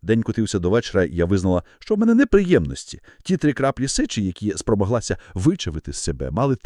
День котився до вечора, я визнала, що в мене неприємності. Ті три краплі сечі, які спромоглася вичавити з себе, мали те